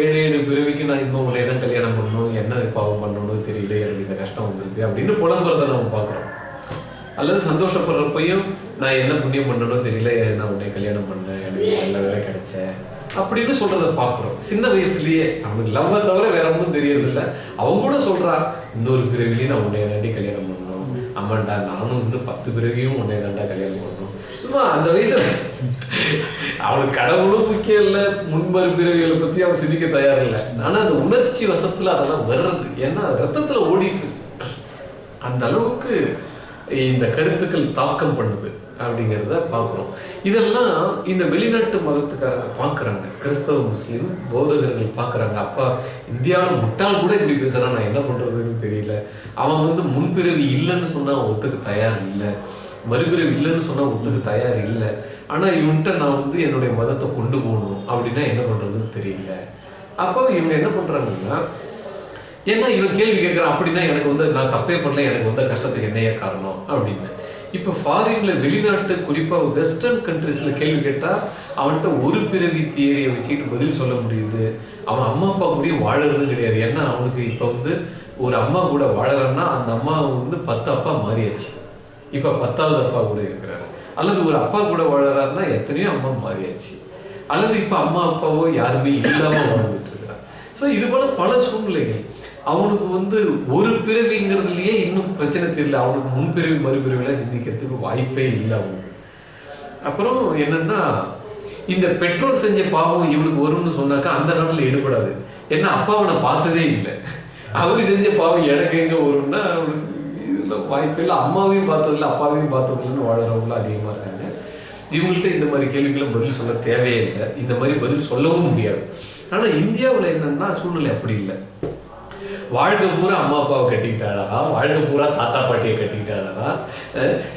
Speaker 1: ஏழு ஏழு பிறவிக்கு நான் இன்னும் உங்களை தான் கல்யாணம் பண்ணணும் என்ன பாவம் பண்ணணும்னு தெரியும் கஷ்டம் வந்திருக்கு அப்படின்னு புலம்புறத நம்ம பார்க்குறோம். அல்லது சந்தோஷப்படுறப்பையும் நான் என்ன புண்ணியம் பண்ணணும் தெரியல நான் உன்னை கல்யாணம் பண்ணேன் எனக்கு நல்ல வேலை கிடைச்ச அப்படின்னு சொல்றத பாக்குறோம் சின்ன வயசுலயே அவனுக்கு லவ்வை தவிர வேற ஒன்றும் தெரியறது இல்ல கூட சொல்றா இன்னொரு பிறவிலையும் நான் உன்னை தாண்டி கல்யாணம் பண்ணணும். ஆமாண்டா நானும் இன்னும் பத்து பிறவியும் உன்னை தாண்டா கல்யாணம் பண்ணணும். சும்மா அந்த வயசுல அவனுக்கு கடவுளும் முக்கியம் இல்ல முன்மறு பிறவிகளை பத்தி அவன் சிந்திக்க தயார் இல்லை ஆனா அந்த உணர்ச்சி வசத்துல அதெல்லாம் வர்றது ஏன்னா ரத்தத்துல ஓடிட்டு இருக்கு. அந்த அளவுக்கு இந்த கருத்துக்கள் தாக்கம் பண்ணுது அப்படிங்கிறத பார்க்குறோம். இதெல்லாம் இந்த வெளிநாட்டு மதத்துக்காரங்க பார்க்குறாங்க. கிறிஸ்தவ முஸ்லீம் போதகர்கள் பார்க்குறாங்க. அப்பா இந்தியாவில் முட்டாள் கூட இப்படி பேசுகிறான் நான் என்ன பண்ணுறதுன்னு தெரியல. அவன் வந்து முன்பிறவி இல்லைன்னு சொன்னால் அவன் தயார் இல்லை. மறுபிறவி இல்லைன்னு சொன்னால் ஒத்துக்கு தயார் இல்லை. ஆனால் இவன்கிட்ட நான் வந்து என்னுடைய மதத்தை கொண்டு போகணும் அப்படின்னா என்ன பண்ணுறதுன்னு தெரியல. அப்போ இவங்க என்ன பண்ணுறாங்கன்னா ஏன்னா இவன் கேள்வி கேட்குறான்? அப்படின்னா எனக்கு வந்து நான் தப்பே பண்ணல எனக்கு வந்த கஷ்டத்துக்கு என்னைய காரணம் அப்படின்னு. இப்போ ஃபாரின்ல வெளிநாட்டு குறிப்பாக வெஸ்டர்ன் கண்ட்ரிஸில் கேள்வி கேட்டால் அவன்கிட்ட ஒரு பிறவி தியரியை வச்சுக்கிட்டு பதில் சொல்ல முடியுது. அவன் அம்மா அப்பா கூடயும் வாழறது கிடையாது. ஏன்னா அவனுக்கு இப்போ வந்து ஒரு அம்மா கூட வாழறன்னா அந்த அம்மா வந்து பத்து அப்பா மாறியாச்சு. இப்போ பத்தாவது அப்பா கூட இருக்கிறாரு. அல்லது ஒரு அப்பா கூட வாழறாருன்னா எத்தனையோ அம்மா மாறியாச்சு. அல்லது இப்போ அம்மா அப்பாவோ யாருமே இல்லாமல் வாழ்ந்துட்டு இருக்கிறார் ஸோ இது போல பல சூழ்நிலைகள். அவனுக்கு வந்து ஒரு பிறவிங்கிறதுலயே இன்னும் பிரச்சனை தெரியல. அவனுக்கு முன்பிறவி மறுபிறவிலாம் சிந்திக்கிறதுக்கு வாய்ப்பே இல்லை அவனுக்கு. அப்புறம் என்னன்னா இந்த பெற்றோர் செஞ்ச பாவம் இவனுக்கு வரும்னு சொன்னாக்கா அந்த நாட்டில் ஈடுபடாது ஏன்னா அப்பா அவனை பார்த்ததே இல்லை. அவர் செஞ்ச பாவம் எனக்கு எங்க வரும்னா அவனுக்கு இதுல வாய்ப்பே இல்லை. அம்மாவையும் பார்த்ததில்ல அப்பாவையும் பார்த்ததில்லன்னு வாழறவங்களும் அதிகமா இருக்காங்க. இவங்கள்ட்ட இந்த மாதிரி கேள்விகளை பதில் சொல்ல தேவையே இல்லை. இந்த மாதிரி பதில் சொல்லவும் முடியாது. ஆனா இந்தியாவில் என்னன்னா சூழ்நிலை அப்படி இல்லை. வாழ்க்கை பூரா அம்மா அப்பாவை கட்டிக்கிட்டாடா வாழ்க்கை பூரா தாத்தா பாட்டியை கட்டிக்கிட்டாடா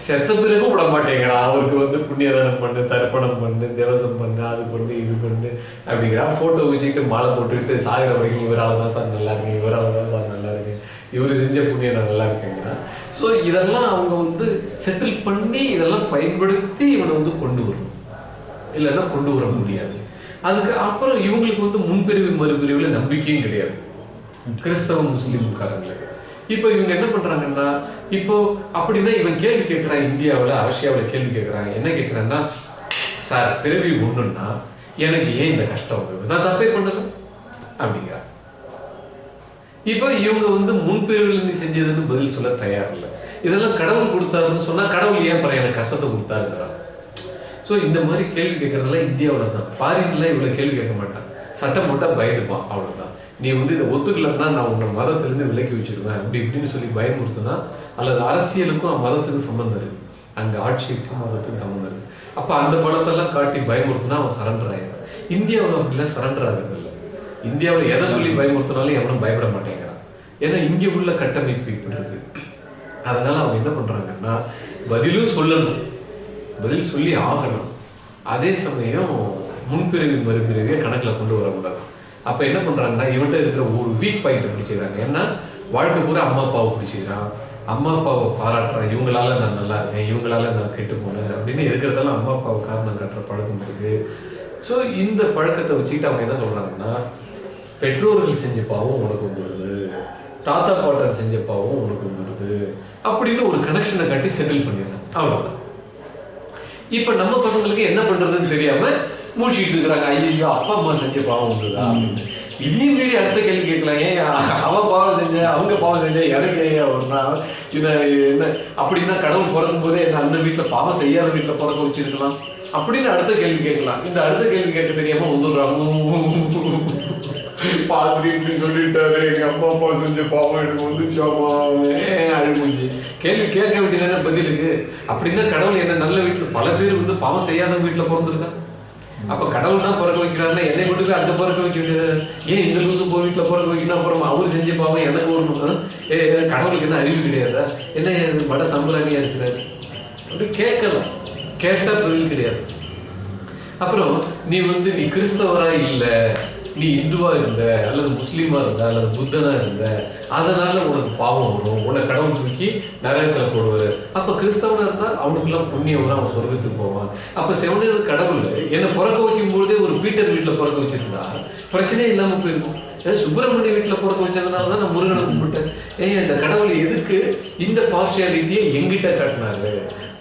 Speaker 1: செத்த பிறகு விட மாட்டேங்கிறான் அவருக்கு வந்து புண்ணியதானம் பண்ணு தர்ப்பணம் பண்ணு தேவசம் பண்ணு அது பண்ணு இது பண்ணு அப்படிங்கிறான் போட்டோ வச்சுக்கிட்டு மாலை போட்டுக்கிட்டு சாகிற வரைக்கும் இவரால் தான் சார் நல்லா இருக்கு இவரால் தான் சார் நல்லா இருக்கு இவர் செஞ்ச புண்ணியம் நான் நல்லா இருக்கேங்கிறா. ஸோ இதெல்லாம் அவங்க வந்து செட்டில் பண்ணி இதெல்லாம் பயன்படுத்தி இவனை வந்து கொண்டு வரணும். இல்லைன்னா கொண்டு வர முடியாது. அதுக்கு அப்புறம் இவங்களுக்கு வந்து முன்பிரிவு மறுபிரிவில் நம்பிக்கையும் கிடையாது. கிறிஸ்தவ முஸ்லீம்காரங்களுக்கு. இப்போ இவங்க என்ன பண்றாங்கன்னா இப்போ அப்படின்னா இவன் கேள்வி கேட்குறான் இந்தியாவில் ரஷ்யாவில் கேள்வி கேட்கிறான். என்ன கேட்குறான்னா சார் பிறவி ஒண்ணுன்னா எனக்கு ஏன் இந்த கஷ்டம் வந்தது? நான் தப்பே பண்ணல. அப்படிங்கிறான். இப்போ இவங்க வந்து முன்பிரிவில் நீ செஞ்சதுன்னு பதில் சொல்ல தயார் இல்லை. இதெல்லாம் கடவுள் கொடுத்தாருன்னு சொன்னா கடவுள் ஏன் பர எனக்கு கஷ்டத்தை கொடுத்தாருங்கிறான். ஸோ இந்த மாதிரி கேள்வி கேட்கறதெல்லாம் இந்தியாவில் தான் ஃபாரின்ல இவ்வளோ கேள்வி கேட்க மாட்டான். சட்டம் போட்டால் பயந்துப்பான் அவ்வளவுதான். நீ வந்து இதை ஒத்துக்கலன்னா நான் உன்னை மதத்திலிருந்து விலக்கி வச்சிருவேன். அப்படி இப்படின்னு சொல்லி பயமுறுத்துனா அல்லது அரசியலுக்கும் மதத்துக்கும் சம்மந்தம் இருக்கு. அங்கே ஆட்சிக்கும் மதத்துக்கும் சம்மந்தம் இருக்கு. அப்போ அந்த படத்தெல்லாம் காட்டி பயமுறுத்தினா அவன் சரண்டர் ஆயிடும் இந்தியாவில் அப்படிலாம் சரண்டர் ஆகுறதில்ல இல்லை. இந்தியாவில் எதை சொல்லி பயமுறுத்தினாலும் எவனும் பயப்பட மாட்டேங்கிறான். ஏன்னா இங்கே உள்ள கட்டமைப்பு இப்படி இருக்கு. அதனால அவங்க என்ன பண்ணுறாங்கன்னா பதிலும் சொல்லணும். பதில் சொல்லி ஆகணும். அதே சமயம் முன்பிறவி மறுபிறவியை கணக்கில் கொண்டு வரக்கூடாது. அப்போ என்ன பண்றாங்கன்னா இவன்கிட்ட இருக்கிற ஒரு வீக் பாயிண்ட் பிடிச்சிக்கிறாங்க ஏன்னா வாழ்க்கை பூரா அம்மா அப்பாவை பிடிச்சிக்கிறான் அம்மா அப்பாவை பாராட்டுறான் இவங்களால நான் நல்லா இருக்கேன் இவங்களால நான் கெட்டு போனேன் அப்படின்னு இருக்கிறதெல்லாம் அம்மா அப்பாவை காரணம் காட்டுற பழக்கம் இருக்கு. ஸோ இந்த பழக்கத்தை வச்சுக்கிட்டு அவங்க என்ன சொல்றாங்கன்னா பெற்றோர்கள் செஞ்ச பாவம் உனக்கு வந்துடுது தாத்தா பாட்டன் செஞ்ச பாவம் உனக்கு வந்துடுது அப்படின்னு ஒரு கனெக்ஷனை காட்டி செட்டில் பண்ணிடுறாங்க. அவ்வளோதான் இப்போ நம்ம பசங்களுக்கு என்ன பண்றதுன்னு தெரியாம மூழ்கிட்டு இருக்கிறாங்க. ஐயோ அப்பா அம்மா செஞ்ச பாவம் உண்டுதா அப்படின்னு. இதையும் மீறி அடுத்த கேள்வி கேட்கலாம். ஏன் அவன் பாவம் செஞ்ச அவங்க பாவம் செஞ்ச எனக்கு ஏன் ஒன்றா இதை என்ன அப்படின்னா கடவுள் பிறக்கும் போதே என்ன அந்த வீட்டில் பாவம் செய்யாத வீட்டில் பிறக்க வச்சிருக்கலாம்? அப்படின்னு அடுத்த கேள்வி கேட்கலாம். இந்த அடுத்த கேள்வி கேட்க தெரியாம வந்துடுறாங்க பாத்திரி இப்படி சொல்லிட்டாரு எங்க அப்பா அப்பா செஞ்ச பாவம் எனக்கு வந்துச்சாமா? அழுமுஞ்சி கேள்வி கேட்க வேண்டியதானே பதிலுக்கு? அப்படின்னா கடவுள் என்ன நல்ல வீட்டுல பல பேர் வந்து பாவம் செய்யாத வீட்டுல பிறந்திருக்கான் அப்போ கடவுள் தான் பிறக்க வைக்கிறாருன்னா என்னை கொண்டு போய் பிறக்க வைக்க வேண்டியது ஏன் இந்த லூசு போய் வீட்டில் பிறக்க வைக்கணும் அப்புறம் அவர் செஞ்சு பாவம் எனக்கு வரணும் ஏ கடவுளுக்கு என்ன அறிவு கிடையாதா? என்ன மட சம்பளனியா இருக்கிறாரு? அப்படி கேட்கலாம். கேட்டால் பதில் கிடையாது. அப்புறம் நீ வந்து நீ கிறிஸ்தவராக இல்லை? நீ இந்துவா இருந்த அல்லது முஸ்லீமா இருந்த அல்லது புத்தனா இருந்த அதனால உனக்கு பாவம் வரும். உன்னை கடவுள் தூக்கி நரகத்துல போடுவாரு. அப்ப கிறிஸ்தவனா இருந்தா அவனுக்குலாம் புண்ணியம் வரும் அவன் சொர்க்கத்துக்கு போவான். அப்ப செவனேறு கடவுள் என்னை பிறக்க வைக்கும் பொழுதே ஒரு பீட்டர் வீட்டுல பிறக்க வச்சிருந்தா பிரச்சனையே இல்லாம போயிருக்கும். சுப்பிரமணிய வீட்டில் பிறக்க வச்சதுனால தான் நான் முருகனை கும்பிட்டேன். ஏன் இந்த கடவுள் எதுக்கு இந்த பார்ஷியாலிட்டியை எங்கிட்ட காட்டினாரு?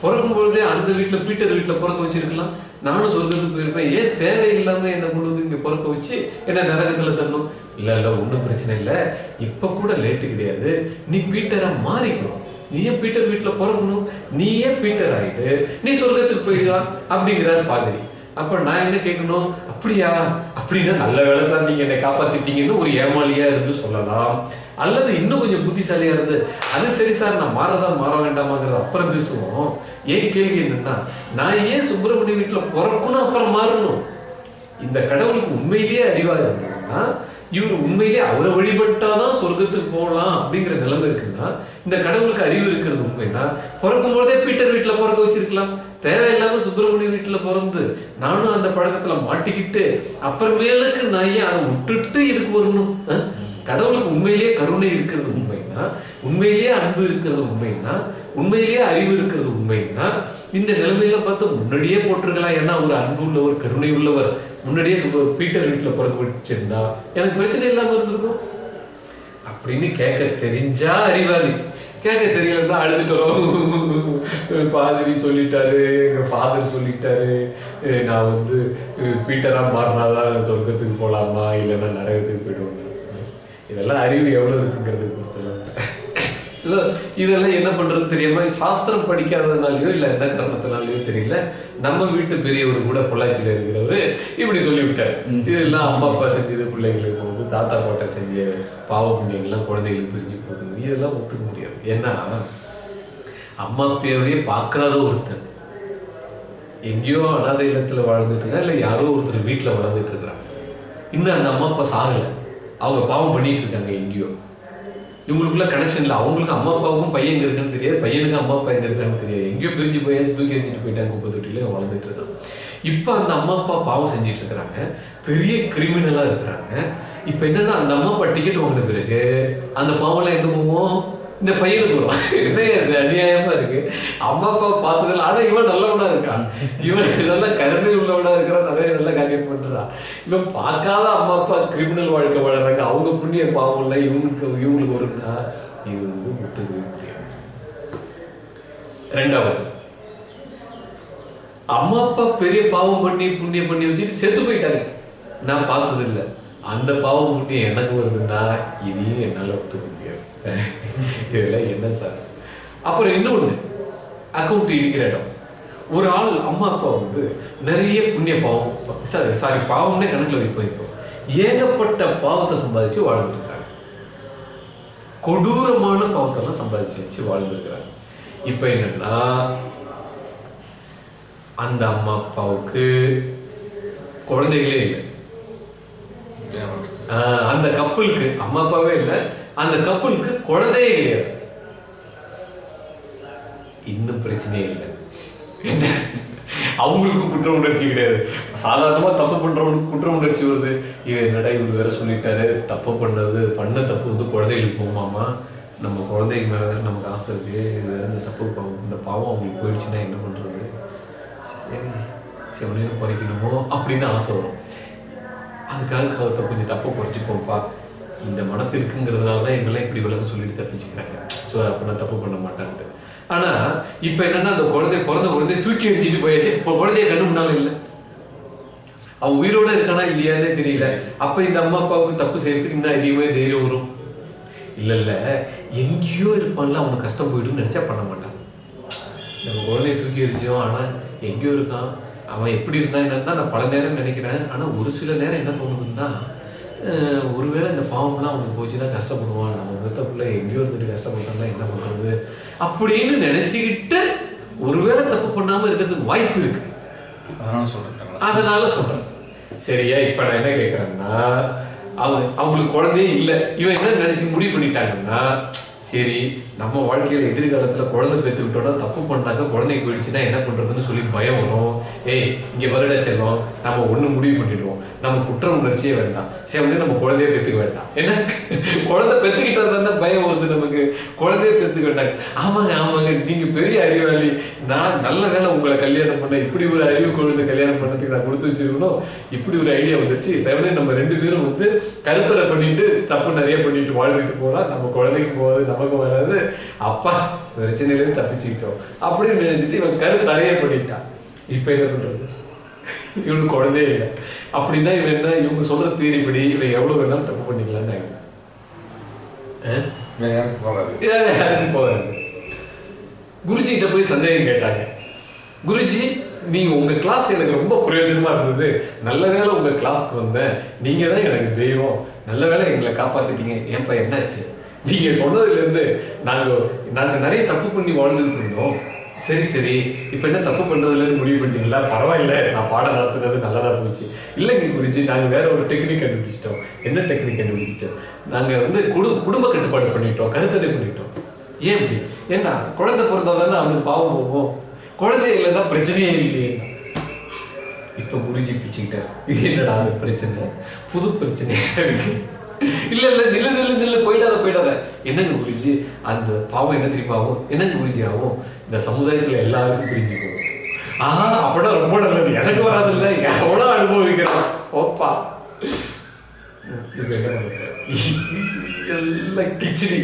Speaker 1: பிறக்கும் பொழுதே அந்த வீட்டில் பீட்டர் வீட்டில் பிறக்க வச்சிருக்கலாம். நானும் சொர்க்கத்துக்கு போயிருப்பேன். ஏன் தேவையில்லாம என்னை கொண்டு வந்து இங்க பிறக்க வச்சு என்ன நரகத்துல தரணும்? இல்ல இல்ல ஒண்ணும் பிரச்சனை இல்ல. இப்ப கூட லேட்டு கிடையாது. நீ பீட்டரா மாறிக்கணும். நீ ஏன் பீட்டர் வீட்டுல பிறக்கணும். நீ ஏன் பீட்டர் ஆயிட்டு நீ சொர்க்கத்துக்கு போயிடலாம் அப்படிங்கிறார் பாதிரி. அப்ப நான் என்ன கேட்கணும்? அப்படியா? அப்படின்னா நல்ல வேலை சார் நீங்க என்னை காப்பாத்திட்டீங்கன்னு ஒரு ஏமாளியா இருந்து சொல்லலாம். அல்லது இன்னும் கொஞ்சம் புத்திசாலியா இருந்து அது சரி சார் நான் மாறதா மாற வேண்டாமாங்கிறத அப்புறம் பேசுவோம். ஏன் கேள்வி என்னன்னா நான் ஏன் சுப்பிரமணிய வீட்டுல பிறக்கணும் அப்புறம் மாறணும்? இந்த கடவுளுக்கு உண்மையிலேயே அறிவா இருந்ததுன்னா இவர் உண்மையிலேயே அவரை வழிபட்டாதான் சொர்க்கத்துக்கு போகலாம் அப்படிங்கிற நிலைமை இருக்குன்னா இந்த கடவுளுக்கு அறிவு இருக்கிறது உண்மைன்னா பிறக்கும் போதே பீட்டர் வீட்டுல பிறக்க வச்சிருக்கலாம். தேவையில்லாம சுப்பிரமணிய வீட்டுல பிறந்து நானும் அந்த பழக்கத்துல மாட்டிக்கிட்டு அப்புறமேலுக்கு நான் ஏன் அதை விட்டுட்டு இதுக்கு வரணும்? கடவுளுக்கு உண்மையிலேயே கருணை இருக்கிறது உண்மைன்னா உண்மையிலேயே அன்பு இருக்கிறது உண்மைன்னா உண்மையிலேயே அறிவு இருக்கிறது உண்மைன்னா இந்த நிலைமையில பார்த்து முன்னாடியே போட்டிருக்கலாம். ஏன்னா ஒரு அன்பு உள்ளவர் கருணை உள்ளவர் முன்னாடியே பீட்டர் வீட்டுல பிறக்க வச்சிருந்தா எனக்கு பிரச்சனை இல்லாம இருந்திருக்கும். அப்படின்னு கேட்க தெரிஞ்சா அறிவாளி. கேட்க தெரியலன்னா அழுதுட்டோம் பாதிரி சொல்லிட்டாரு எங்க ஃபாதர் சொல்லிட்டாரு. நான் வந்து அஹ் பீட்டரா மாறினாதான் சொர்க்கத்துக்கு போலாமா? இல்லைன்னா நரகத்துக்கு போயிடுவோம். இதெல்லாம் அறிவு எவ்வளவு இருக்குங்கிறது இல்ல, இதெல்லாம் என்ன பண்றது தெரியாம சாஸ்திரம் படிக்காததுனாலயோ இல்ல என்ன காரணத்தினாலயோ தெரியல. நம்ம வீட்டு பெரியவர் கூட பொள்ளாச்சியில இருக்கிறவரு இப்படி சொல்லிவிட்டாரு. இதெல்லாம் அம்மா அப்பா செஞ்சது பிள்ளைங்களுக்கு போகுது தாத்தா பாட்டா செஞ்ச பாவ புண்ணியங்கள்லாம் குழந்தைகளுக்கு பிரிஞ்சு போகுது. இதெல்லாம் ஒத்துக்க முடியாது. ஏன்னா அம்மா அப்பாவே பார்க்காத ஒருத்தன். எங்கேயோ அனாதை இல்லத்துல வாழ்ந்துட்டு இருக்கா இல்ல யாரோ ஒருத்தர் வீட்டுல வளர்ந்துட்டு இருக்கிறாங்க. இன்னும் அந்த அம்மா அப்பா சாகல. அவங்க பாவம் பண்ணிட்டு இருக்காங்க எங்கேயோ. இவங்களுக்குள்ள கனெக்ஷன் இல்லை. அவங்களுக்கு அம்மா அப்பாவுக்கும் பையன் எங்க இருக்குன்னு தெரியாது. பையனுக்கு அம்மா அப்பா எங்க இருக்கான்னு தெரியாது. எங்கேயோ பிரிஞ்சு போய் தூக்கி எறிஞ்சிட்டு போயிட்டாங்க குப்பை தொட்டியில வளர்ந்துட்டு இருக்கான். இப்போ அந்த அம்மா அப்பா பாவம் செஞ்சுட்டு இருக்கிறாங்க பெரிய கிரிமினலா இருக்கிறாங்க. இப்போ என்னன்னா அந்த அம்மா அப்பா டிக்கெட் வாங்கின பிறகு அந்த பாவம்லாம் எங்க போவோம் இந்த பையனுக்கு வரும் என்ன இது அநியாயமா இருக்கு. அம்மா அப்பா பார்த்ததுல ஆனா இவன் நல்லவனா இருக்கான் இவன் நல்ல கருணை உள்ளவனா இருக்கிறான் நிறைய நல்ல காரியம் பண்றான் இவன் பார்க்காத அம்மா அப்பா கிரிமினல் வாழ்க்கை வாழறாங்க. அவங்க புண்ணிய பாவம் இல்லை. இவனுக்கு இவங்களுக்கு வரும்னா இது வந்து முத்துக்கு முடியாது ரெண்டாவது. அம்மா அப்பா பெரிய பாவம் பண்ணி புண்ணியம் பண்ணி வச்சுட்டு செத்து போயிட்டாங்க. நான் பார்த்தது அந்த பாவம் புண்ணியம் எனக்கு வருதுன்னா இதையும் என்னால ஒத்துக்க முடியாது. இதெல்லாம் என்ன சார்? அப்புறம் இன்னொன்னு அக்கௌண்ட் இடிக்கிற இடம். ஒரு ஆள் அம்மா அப்பா வந்து நிறைய புண்ணிய பாவம் சாரி சாரி பாவம்னே கணக்குல வைப்போம் இப்போ. ஏகப்பட்ட பாவத்தை சம்பாதிச்சு வாழ்ந்துருக்காங்க. கொடூரமான பாவத்தெல்லாம் சம்பாதிச்சு வச்சு வாழ்ந்துருக்கிறாங்க. இப்போ என்னன்னா அந்த அம்மா அப்பாவுக்கு குழந்தைகளே இல்லை. அந்த கப்பலுக்கு அம்மா அப்பாவே இல்லை அந்த கப்பலுக்கு குழந்தையே கிடையாது இன்னும் பிரச்சனையே இல்லை. என்ன? அவங்களுக்கும் குற்ற உணர்ச்சி கிடையாது. சாதாரணமா தப்பு பண்ணுறவனுக்கு குற்ற உணர்ச்சி வருது. இது என்னடா இவர் வேற சொல்லிட்டாரு? தப்பு பண்ணது பண்ண தப்பு வந்து குழந்தைகளுக்கு போகுமாமா? நம்ம குழந்தைக்கு மேல வேற நமக்கு ஆசை இருக்கு. இது வேற இந்த தப்பு இந்த பாவம் அவங்களுக்கு போயிடுச்சுன்னா என்ன பண்றது? சரி குறைக்கணுமோ? அப்படின்னு ஆசை வரும். அதுக்காக கவத்தை கொஞ்சம் தப்பை குறைச்சிப்போம்ப்பா இந்த மனசு இருக்குங்கிறதுனால தான் எங்களை இப்படி விளக்கம் சொல்லிட்டு தப்பிச்சுக்கிறாங்க. ஸோ அப்போ நான் தப்பு பண்ண மாட்டேன்ட்டு. ஆனா இப்போ என்னன்னா அந்த குழந்தை பிறந்த குழந்தைய தூக்கி எறிஞ்சிட்டு போயாச்சு. இப்போ குழந்தைய கண்ணு முன்னால இல்லை. அவன் உயிரோட இருக்கானா இல்லையானே தெரியல. அப்ப இந்த அம்மா அப்பாவுக்கு தப்பு செய்யறதுக்கு இன்னும் அதிகமே தைரியம் வரும். இல்ல இல்ல. எங்கேயோ இருப்பான்ல அவனுக்கு கஷ்டம் போயிடுன்னு நினைச்சா பண்ண மாட்டான். நம்ம குழந்தைய தூக்கி எறிஞ்சோம் ஆனா எங்கேயோ இருக்கான். அவன் எப்படி இருந்தா என்னன்னு தான் நான் பல நேரம் நினைக்கிறேன். ஆனா ஒரு சில நேரம் என்ன தோணுதுன்னா ஒருவேளை இந்த பாவம்லாம் அவனுக்கு போச்சுன்னா கஷ்டப்படுவான். நம்ம பிள்ளை எங்கேயோ இருந்துட்டு கஷ்டப்பட்டான்னா என்ன பண்றது? அப்படின்னு நினைச்சுக்கிட்டு ஒருவேளை தப்பு பண்ணாம இருக்கிறதுக்கு வாய்ப்பு இருக்கு.
Speaker 2: அதனால சொல்றேன்
Speaker 1: அதனால சொல்றேன். சரியா இப்ப நான் என்ன கேக்குறேன்னா அவங்க அவங்களுக்கு குழந்தையே இல்லை. இவன் என்ன நினைச்சு முடிவு பண்ணிட்டாங்கன்னா சரி நம்ம வாழ்க்கையில எதிர்காலத்துல குழந்தை பெற்றுக்கிட்டோம்னா தப்பு பண்ணாக்க குழந்தைக்கு போயிடுச்சுன்னா என்ன பண்றதுன்னு சொல்லி பயம் வரும். ஏய் இங்க வருட செல்லம் நம்ம ஒண்ணு முடிவு பண்ணிடுவோம். நம்ம குற்ற உணர்ச்சியே வேண்டாம். சரி வந்து நம்ம குழந்தைய பெற்றுக்க வேண்டாம். என்ன? குழந்தை பெற்றுக்கிட்டா தானே பயம் வருது நமக்கு. குழந்தைய பெற்றுக்க வேண்டாம். ஆமாங்க ஆமாங்க. நீங்க பெரிய அறிவாளி. நான் நல்ல வேலை உங்களை கல்யாணம் பண்ண இப்படி ஒரு அறிவு குழந்தை கல்யாணம் பண்ணதுக்கு நான் கொடுத்து வச்சிருக்கணும் இப்படி ஒரு ஐடியா வந்துருச்சு. செவனே நம்ம ரெண்டு பேரும் வந்து கருத்தரை பண்ணிட்டு தப்பு நிறைய பண்ணிட்டு வாழ்ந்துட்டு போனா நம்ம குழந்தைக்கு போகாது நமக்கு வராது. அப்பா பிரச்சனையிலேருந்து தப்பிச்சுக்கிட்டோம். அப்படின்னு நினைச்சிட்டு இவன் கருத்தடையே பண்ணிட்டான் இப்ப என்ன பண்றது? இவனுக்கு குழந்தையே இல்லை. அப்படின்னா இவன் என்ன இவங்க சொல்ற தீரிப்படி இவன் எவ்வளவு வேணாலும் தப்பு பண்ணிக்கலாம்னு யாருக்கும் போகாது. குருஜிகிட்ட போய் சந்தேகம் கேட்டாங்க. குருஜி நீங்க உங்க கிளாஸ் எனக்கு ரொம்ப பிரயோஜனமா இருந்தது. நல்ல வேளை உங்க கிளாஸ்க்கு வந்தேன். நீங்க தான் எனக்கு தெய்வம். நல்ல வேளை எங்களை காப்பாத்திட்டீங்க. ஏன்பா என்னாச்சு? நீங்க சொன்னதுல இருந்து நாங்க நாங்க நிறைய தப்பு பண்ணி வாழ்ந்துட்டு இருந்தோம் சரி சரி. இப்ப என்ன தப்பு பண்றதுலன்னு முடிவு பண்ணிட்டீங்களா? பரவாயில்ல. நான் பாடம் நடத்துனது நல்லதா போச்சு. இல்லைங்க குருஜி நாங்க வேற ஒரு டெக்னிக் கண்டுபிடிச்சிட்டோம். என்ன டெக்னிக் கண்டுபிடிச்சிட்டோம்? நாங்க வந்து குடு குடும்ப கட்டுப்பாடு பண்ணிட்டோம். கருத்தடை பண்ணிட்டோம். ஏன் இப்படி? ஏன்னா குழந்தை பிறந்தா தானே அவனுக்கு பாவம் போகும். குழந்தை இல்லைன்னா பிரச்சனையே இல்லையே. இப்ப குருஜி பிச்சுக்கிட்டார். இது என்னடா அது பிரச்சனை? புது பிரச்சனையா இருக்கு? இல்ல இல்ல நில்லு நில்லு நில்லு போயிடாத போயிடாத. என்னங்க குருஜி? அந்த பாவம் என்ன தெரியுமா ஆகும்? என்னங்க குருஜி ஆகும்? இந்த சமுதாயத்துல எல்லாருக்கும் பிரிஞ்சு போகும். ஆஹா அப்படின்னா ரொம்ப நல்லது. எனக்கு வராது இல்ல எவ்வளவு அனுபவிக்கிறோம் ஓப்பா? எல்லாம் கிச்சடி.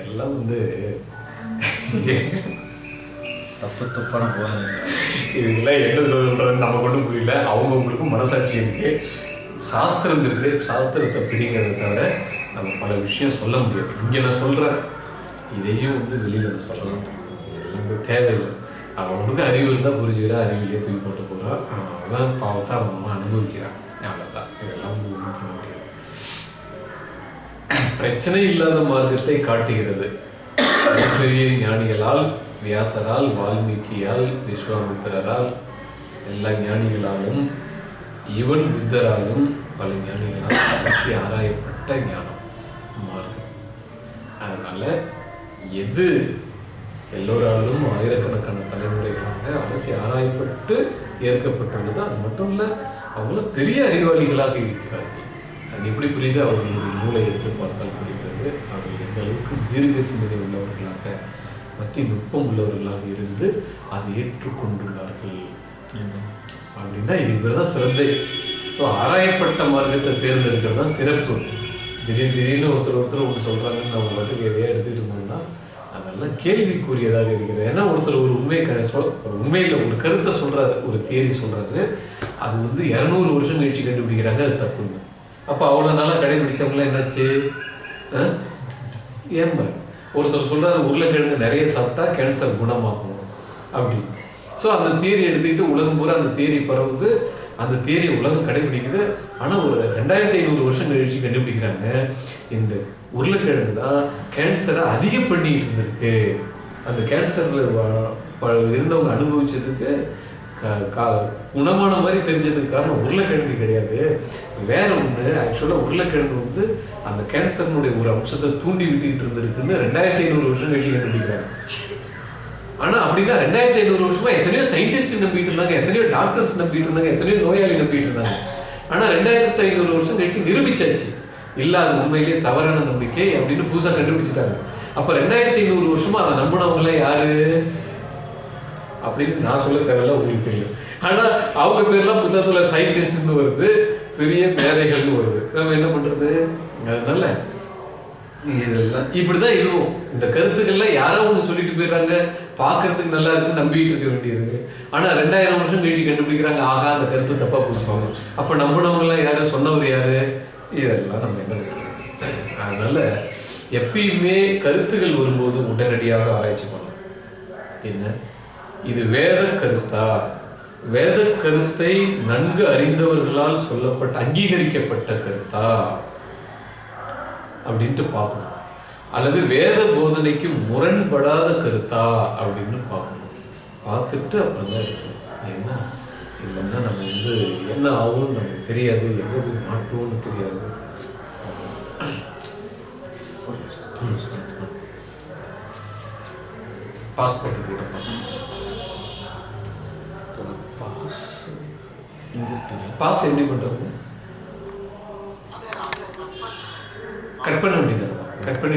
Speaker 1: எல்லாம் வந்து
Speaker 2: தப்பு தப்பான போதனை
Speaker 1: இதுக்கெல்லாம் என்ன சொல்றது நமக்கு ஒன்றும் புரியல. அவங்கவுங்களுக்கு மனசாட்சி இருக்கு. சாஸ்திரம் இருக்கு சாஸ்திரத்தை பிடிங்கிறத தவிர நம்ம பல விஷயம் சொல்ல முடியாது. இங்கே நான் சொல்றேன். இதையும் வந்து வெளியில நான் சொல்லலாம் இதெல்லாம் வந்து தேவையில்லை. அவனுக்கு அறிவு இருந்தால் புரிஞ்சுக்கிறா அறிவிலேயே தூக்கி போட்டு போகிறான் அவன் பாவத்தை அவன் அம்மா அனுபவிக்கிறான். அவ்வளோதான் இதெல்லாம் வந்து ஒன்றும் பண்ண முடியாது. பிரச்சனை இல்லாத மார்க்கத்தை காட்டுகிறது. பெரிய ஞானிகளால் வியாசரால் வால்மீகியால் விஸ்வாமித்திரரால் எல்லா ஞானிகளாலும் இவன் புத்தராலும் பல ஞானிகளால் கடைசி ஆராயப்பட்ட ஞானம் மார்க்கம் அதனால எது எல்லோராலும் ஆயிரக்கணக்கான தலைமுறைகளாக அலசி ஆராயப்பட்டு ஏற்கப்பட்டுள்ளது அது மட்டும் இல்லை அவங்கள பெரிய அறிவாளிகளாக இருக்கிறார்கள். அது எப்படி புரியுது? அவர்களுடைய நூலை எடுத்து பார்த்தால் புரிகிறது. அவர்கள் எந்த அளவுக்கு தீர்க்க சிந்தனை உள்ளவர்களாக மத்திய நுட்பம் உள்ளவர்களாக இருந்து அதை ஏற்றுக்கொண்டுள்ளார்கள். அப்படின்னா இது பேர் தான் சிரத்தை ஸோ ஆராயப்பட்ட மார்க்கத்தை தேர்ந்தெடுக்கிறது தான் சிறப்பு. திடீர் திடீர்னு ஒருத்தர் ஒருத்தர் ஒன்று சொல்கிறாங்கன்னு நம்ம மட்டும் எதையாக எடுத்துகிட்டு இருந்தோம்னா அதெல்லாம் கேள்விக்குரியதாக இருக்கிறது ஏன்னா ஒருத்தர் ஒரு உண்மை க சொல் ஒரு உண்மையில் ஒரு கருத்தை சொல்கிறாரு ஒரு தேரி சொல்கிறாரு அது வந்து இரநூறு வருஷம் கழிச்சு கண்டுபிடிக்கிறாங்க அது தப்புன்னு. அப்போ அவ்வளோ நாளாக கடைபிடிச்சவங்களாம் என்னாச்சு? ஏன்பா ஒருத்தர் சொல்கிறாரு உருளைக்கிழங்கு நிறைய சாப்பிட்டா கேன்சர் குணமாகும். அப்படி. ஸோ அந்த தியரி எடுத்துக்கிட்டு உலகம் பூரா அந்த தியரி பரவுது. அந்த தியரி உலகம் கடைபிடிக்குது. ஆனால் ஒரு ரெண்டாயிரத்தி ஐநூறு வருஷம் கழிச்சு கண்டுபிடிக்கிறாங்க. இந்த உருளைக்கிழங்கு தான் கேன்சரை அதிகம் பண்ணிட்டு இருந்திருக்கு. அந்த கேன்சரில் இருந்தவங்க அனுபவிச்சதுக்கு கா- குணமான மாதிரி தெரிஞ்சதுக்கு காரணம் உருளைக்கிழங்கு கிடையாது. வேற ஒன்று ஆக்சுவலாக உருளைக்கிழங்கு வந்து அந்த கேன்சர்னுடைய ஒரு அம்சத்தை தூண்டி விட்டுக்கிட்டு இருந்திருக்குன்னு ரெண்டாயிரத்தி ஐநூறு வருஷம் கழிச்சு கண்டுபிடிக்கிறாங்க. ஆனா அப்படின்னா ரெண்டாயிரத்தி ஐநூறு வருஷமா எத்தனையோ சயின்டிஸ்ட் நம்பிட்டு இருந்தாங்க எத்தனையோ டாக்டர்ஸ் நம்பிட்டு இருந்தாங்க எத்தனையோ நோயாளி நம்பிட்டு இருந்தாங்க. ஆனா ரெண்டாயிரத்தி ஐநூறு வருஷம் கழிச்சு நிரூபிச்சாச்சு. இல்ல அது உண்மையிலேயே தவறான நம்பிக்கை அப்படின்னு புதுசா கண்டுபிடிச்சிட்டாங்க. அப்ப ரெண்டாயிரத்தி ஐநூறு வருஷமா அதை நம்பினவங்க யாரு? அப்படின்னு நான் சொல்ல தேவையில்ல உங்களுக்கு தெரியும். ஆனா அவங்க பேர்லாம் புத்தகத்துல சயின்டிஸ்ட்னு வருது பெரிய மேதைகள்னு வருது. நம்ம என்ன பண்றது? அதனால இதெல்லாம் இப்படிதான் இதுவும். இந்த கருத்துக்கள்லாம் யாரோ ஒன்று சொல்லிட்டு போயிடுறாங்க. பார்க்கறதுக்கு நல்லா இருக்குன்னு நம்பிட்டு இருக்க வேண்டியது ஆனா ரெண்டாயிரம் வருஷம் கழிச்சு கண்டுபிடிக்கிறாங்க. ஆகா அந்த கருத்து தப்பா போச்சுவாங்க அப்ப நம்பினவங்க எல்லாம் யாரு? சொன்னவர் யாரு? இதெல்லாம் நம்ம என்ன அதனால எப்பயுமே கருத்துகள் வரும்போது உடனடியாக ஆராய்ச்சி பண்ணணும். என்ன? இது வேத கருத்தா? வேத கருத்தை நன்கு அறிந்தவர்களால் சொல்லப்பட்ட அங்கீகரிக்கப்பட்ட கருத்தா? அப்படின்ட்டு பார்க்கணும். அல்லது வேத போதனைக்கு முரண்படாத கருத்தா அப்படின்னு பார்க்கணும். பார்த்துட்டு அப்புறம் தான் எடுக்கணும் ஏன்னா இல்லைன்னா நம்ம வந்து என்ன ஆகும்னு நமக்கு தெரியாது. எங்கே போய் மாட்டோம்னு தெரியாது. பாஸ்போர்ட் கூட
Speaker 2: பாஸ்
Speaker 1: பாஸ் எப்படி பண்றது? கட் பண்ண வேண்டியது கட் பண்ணி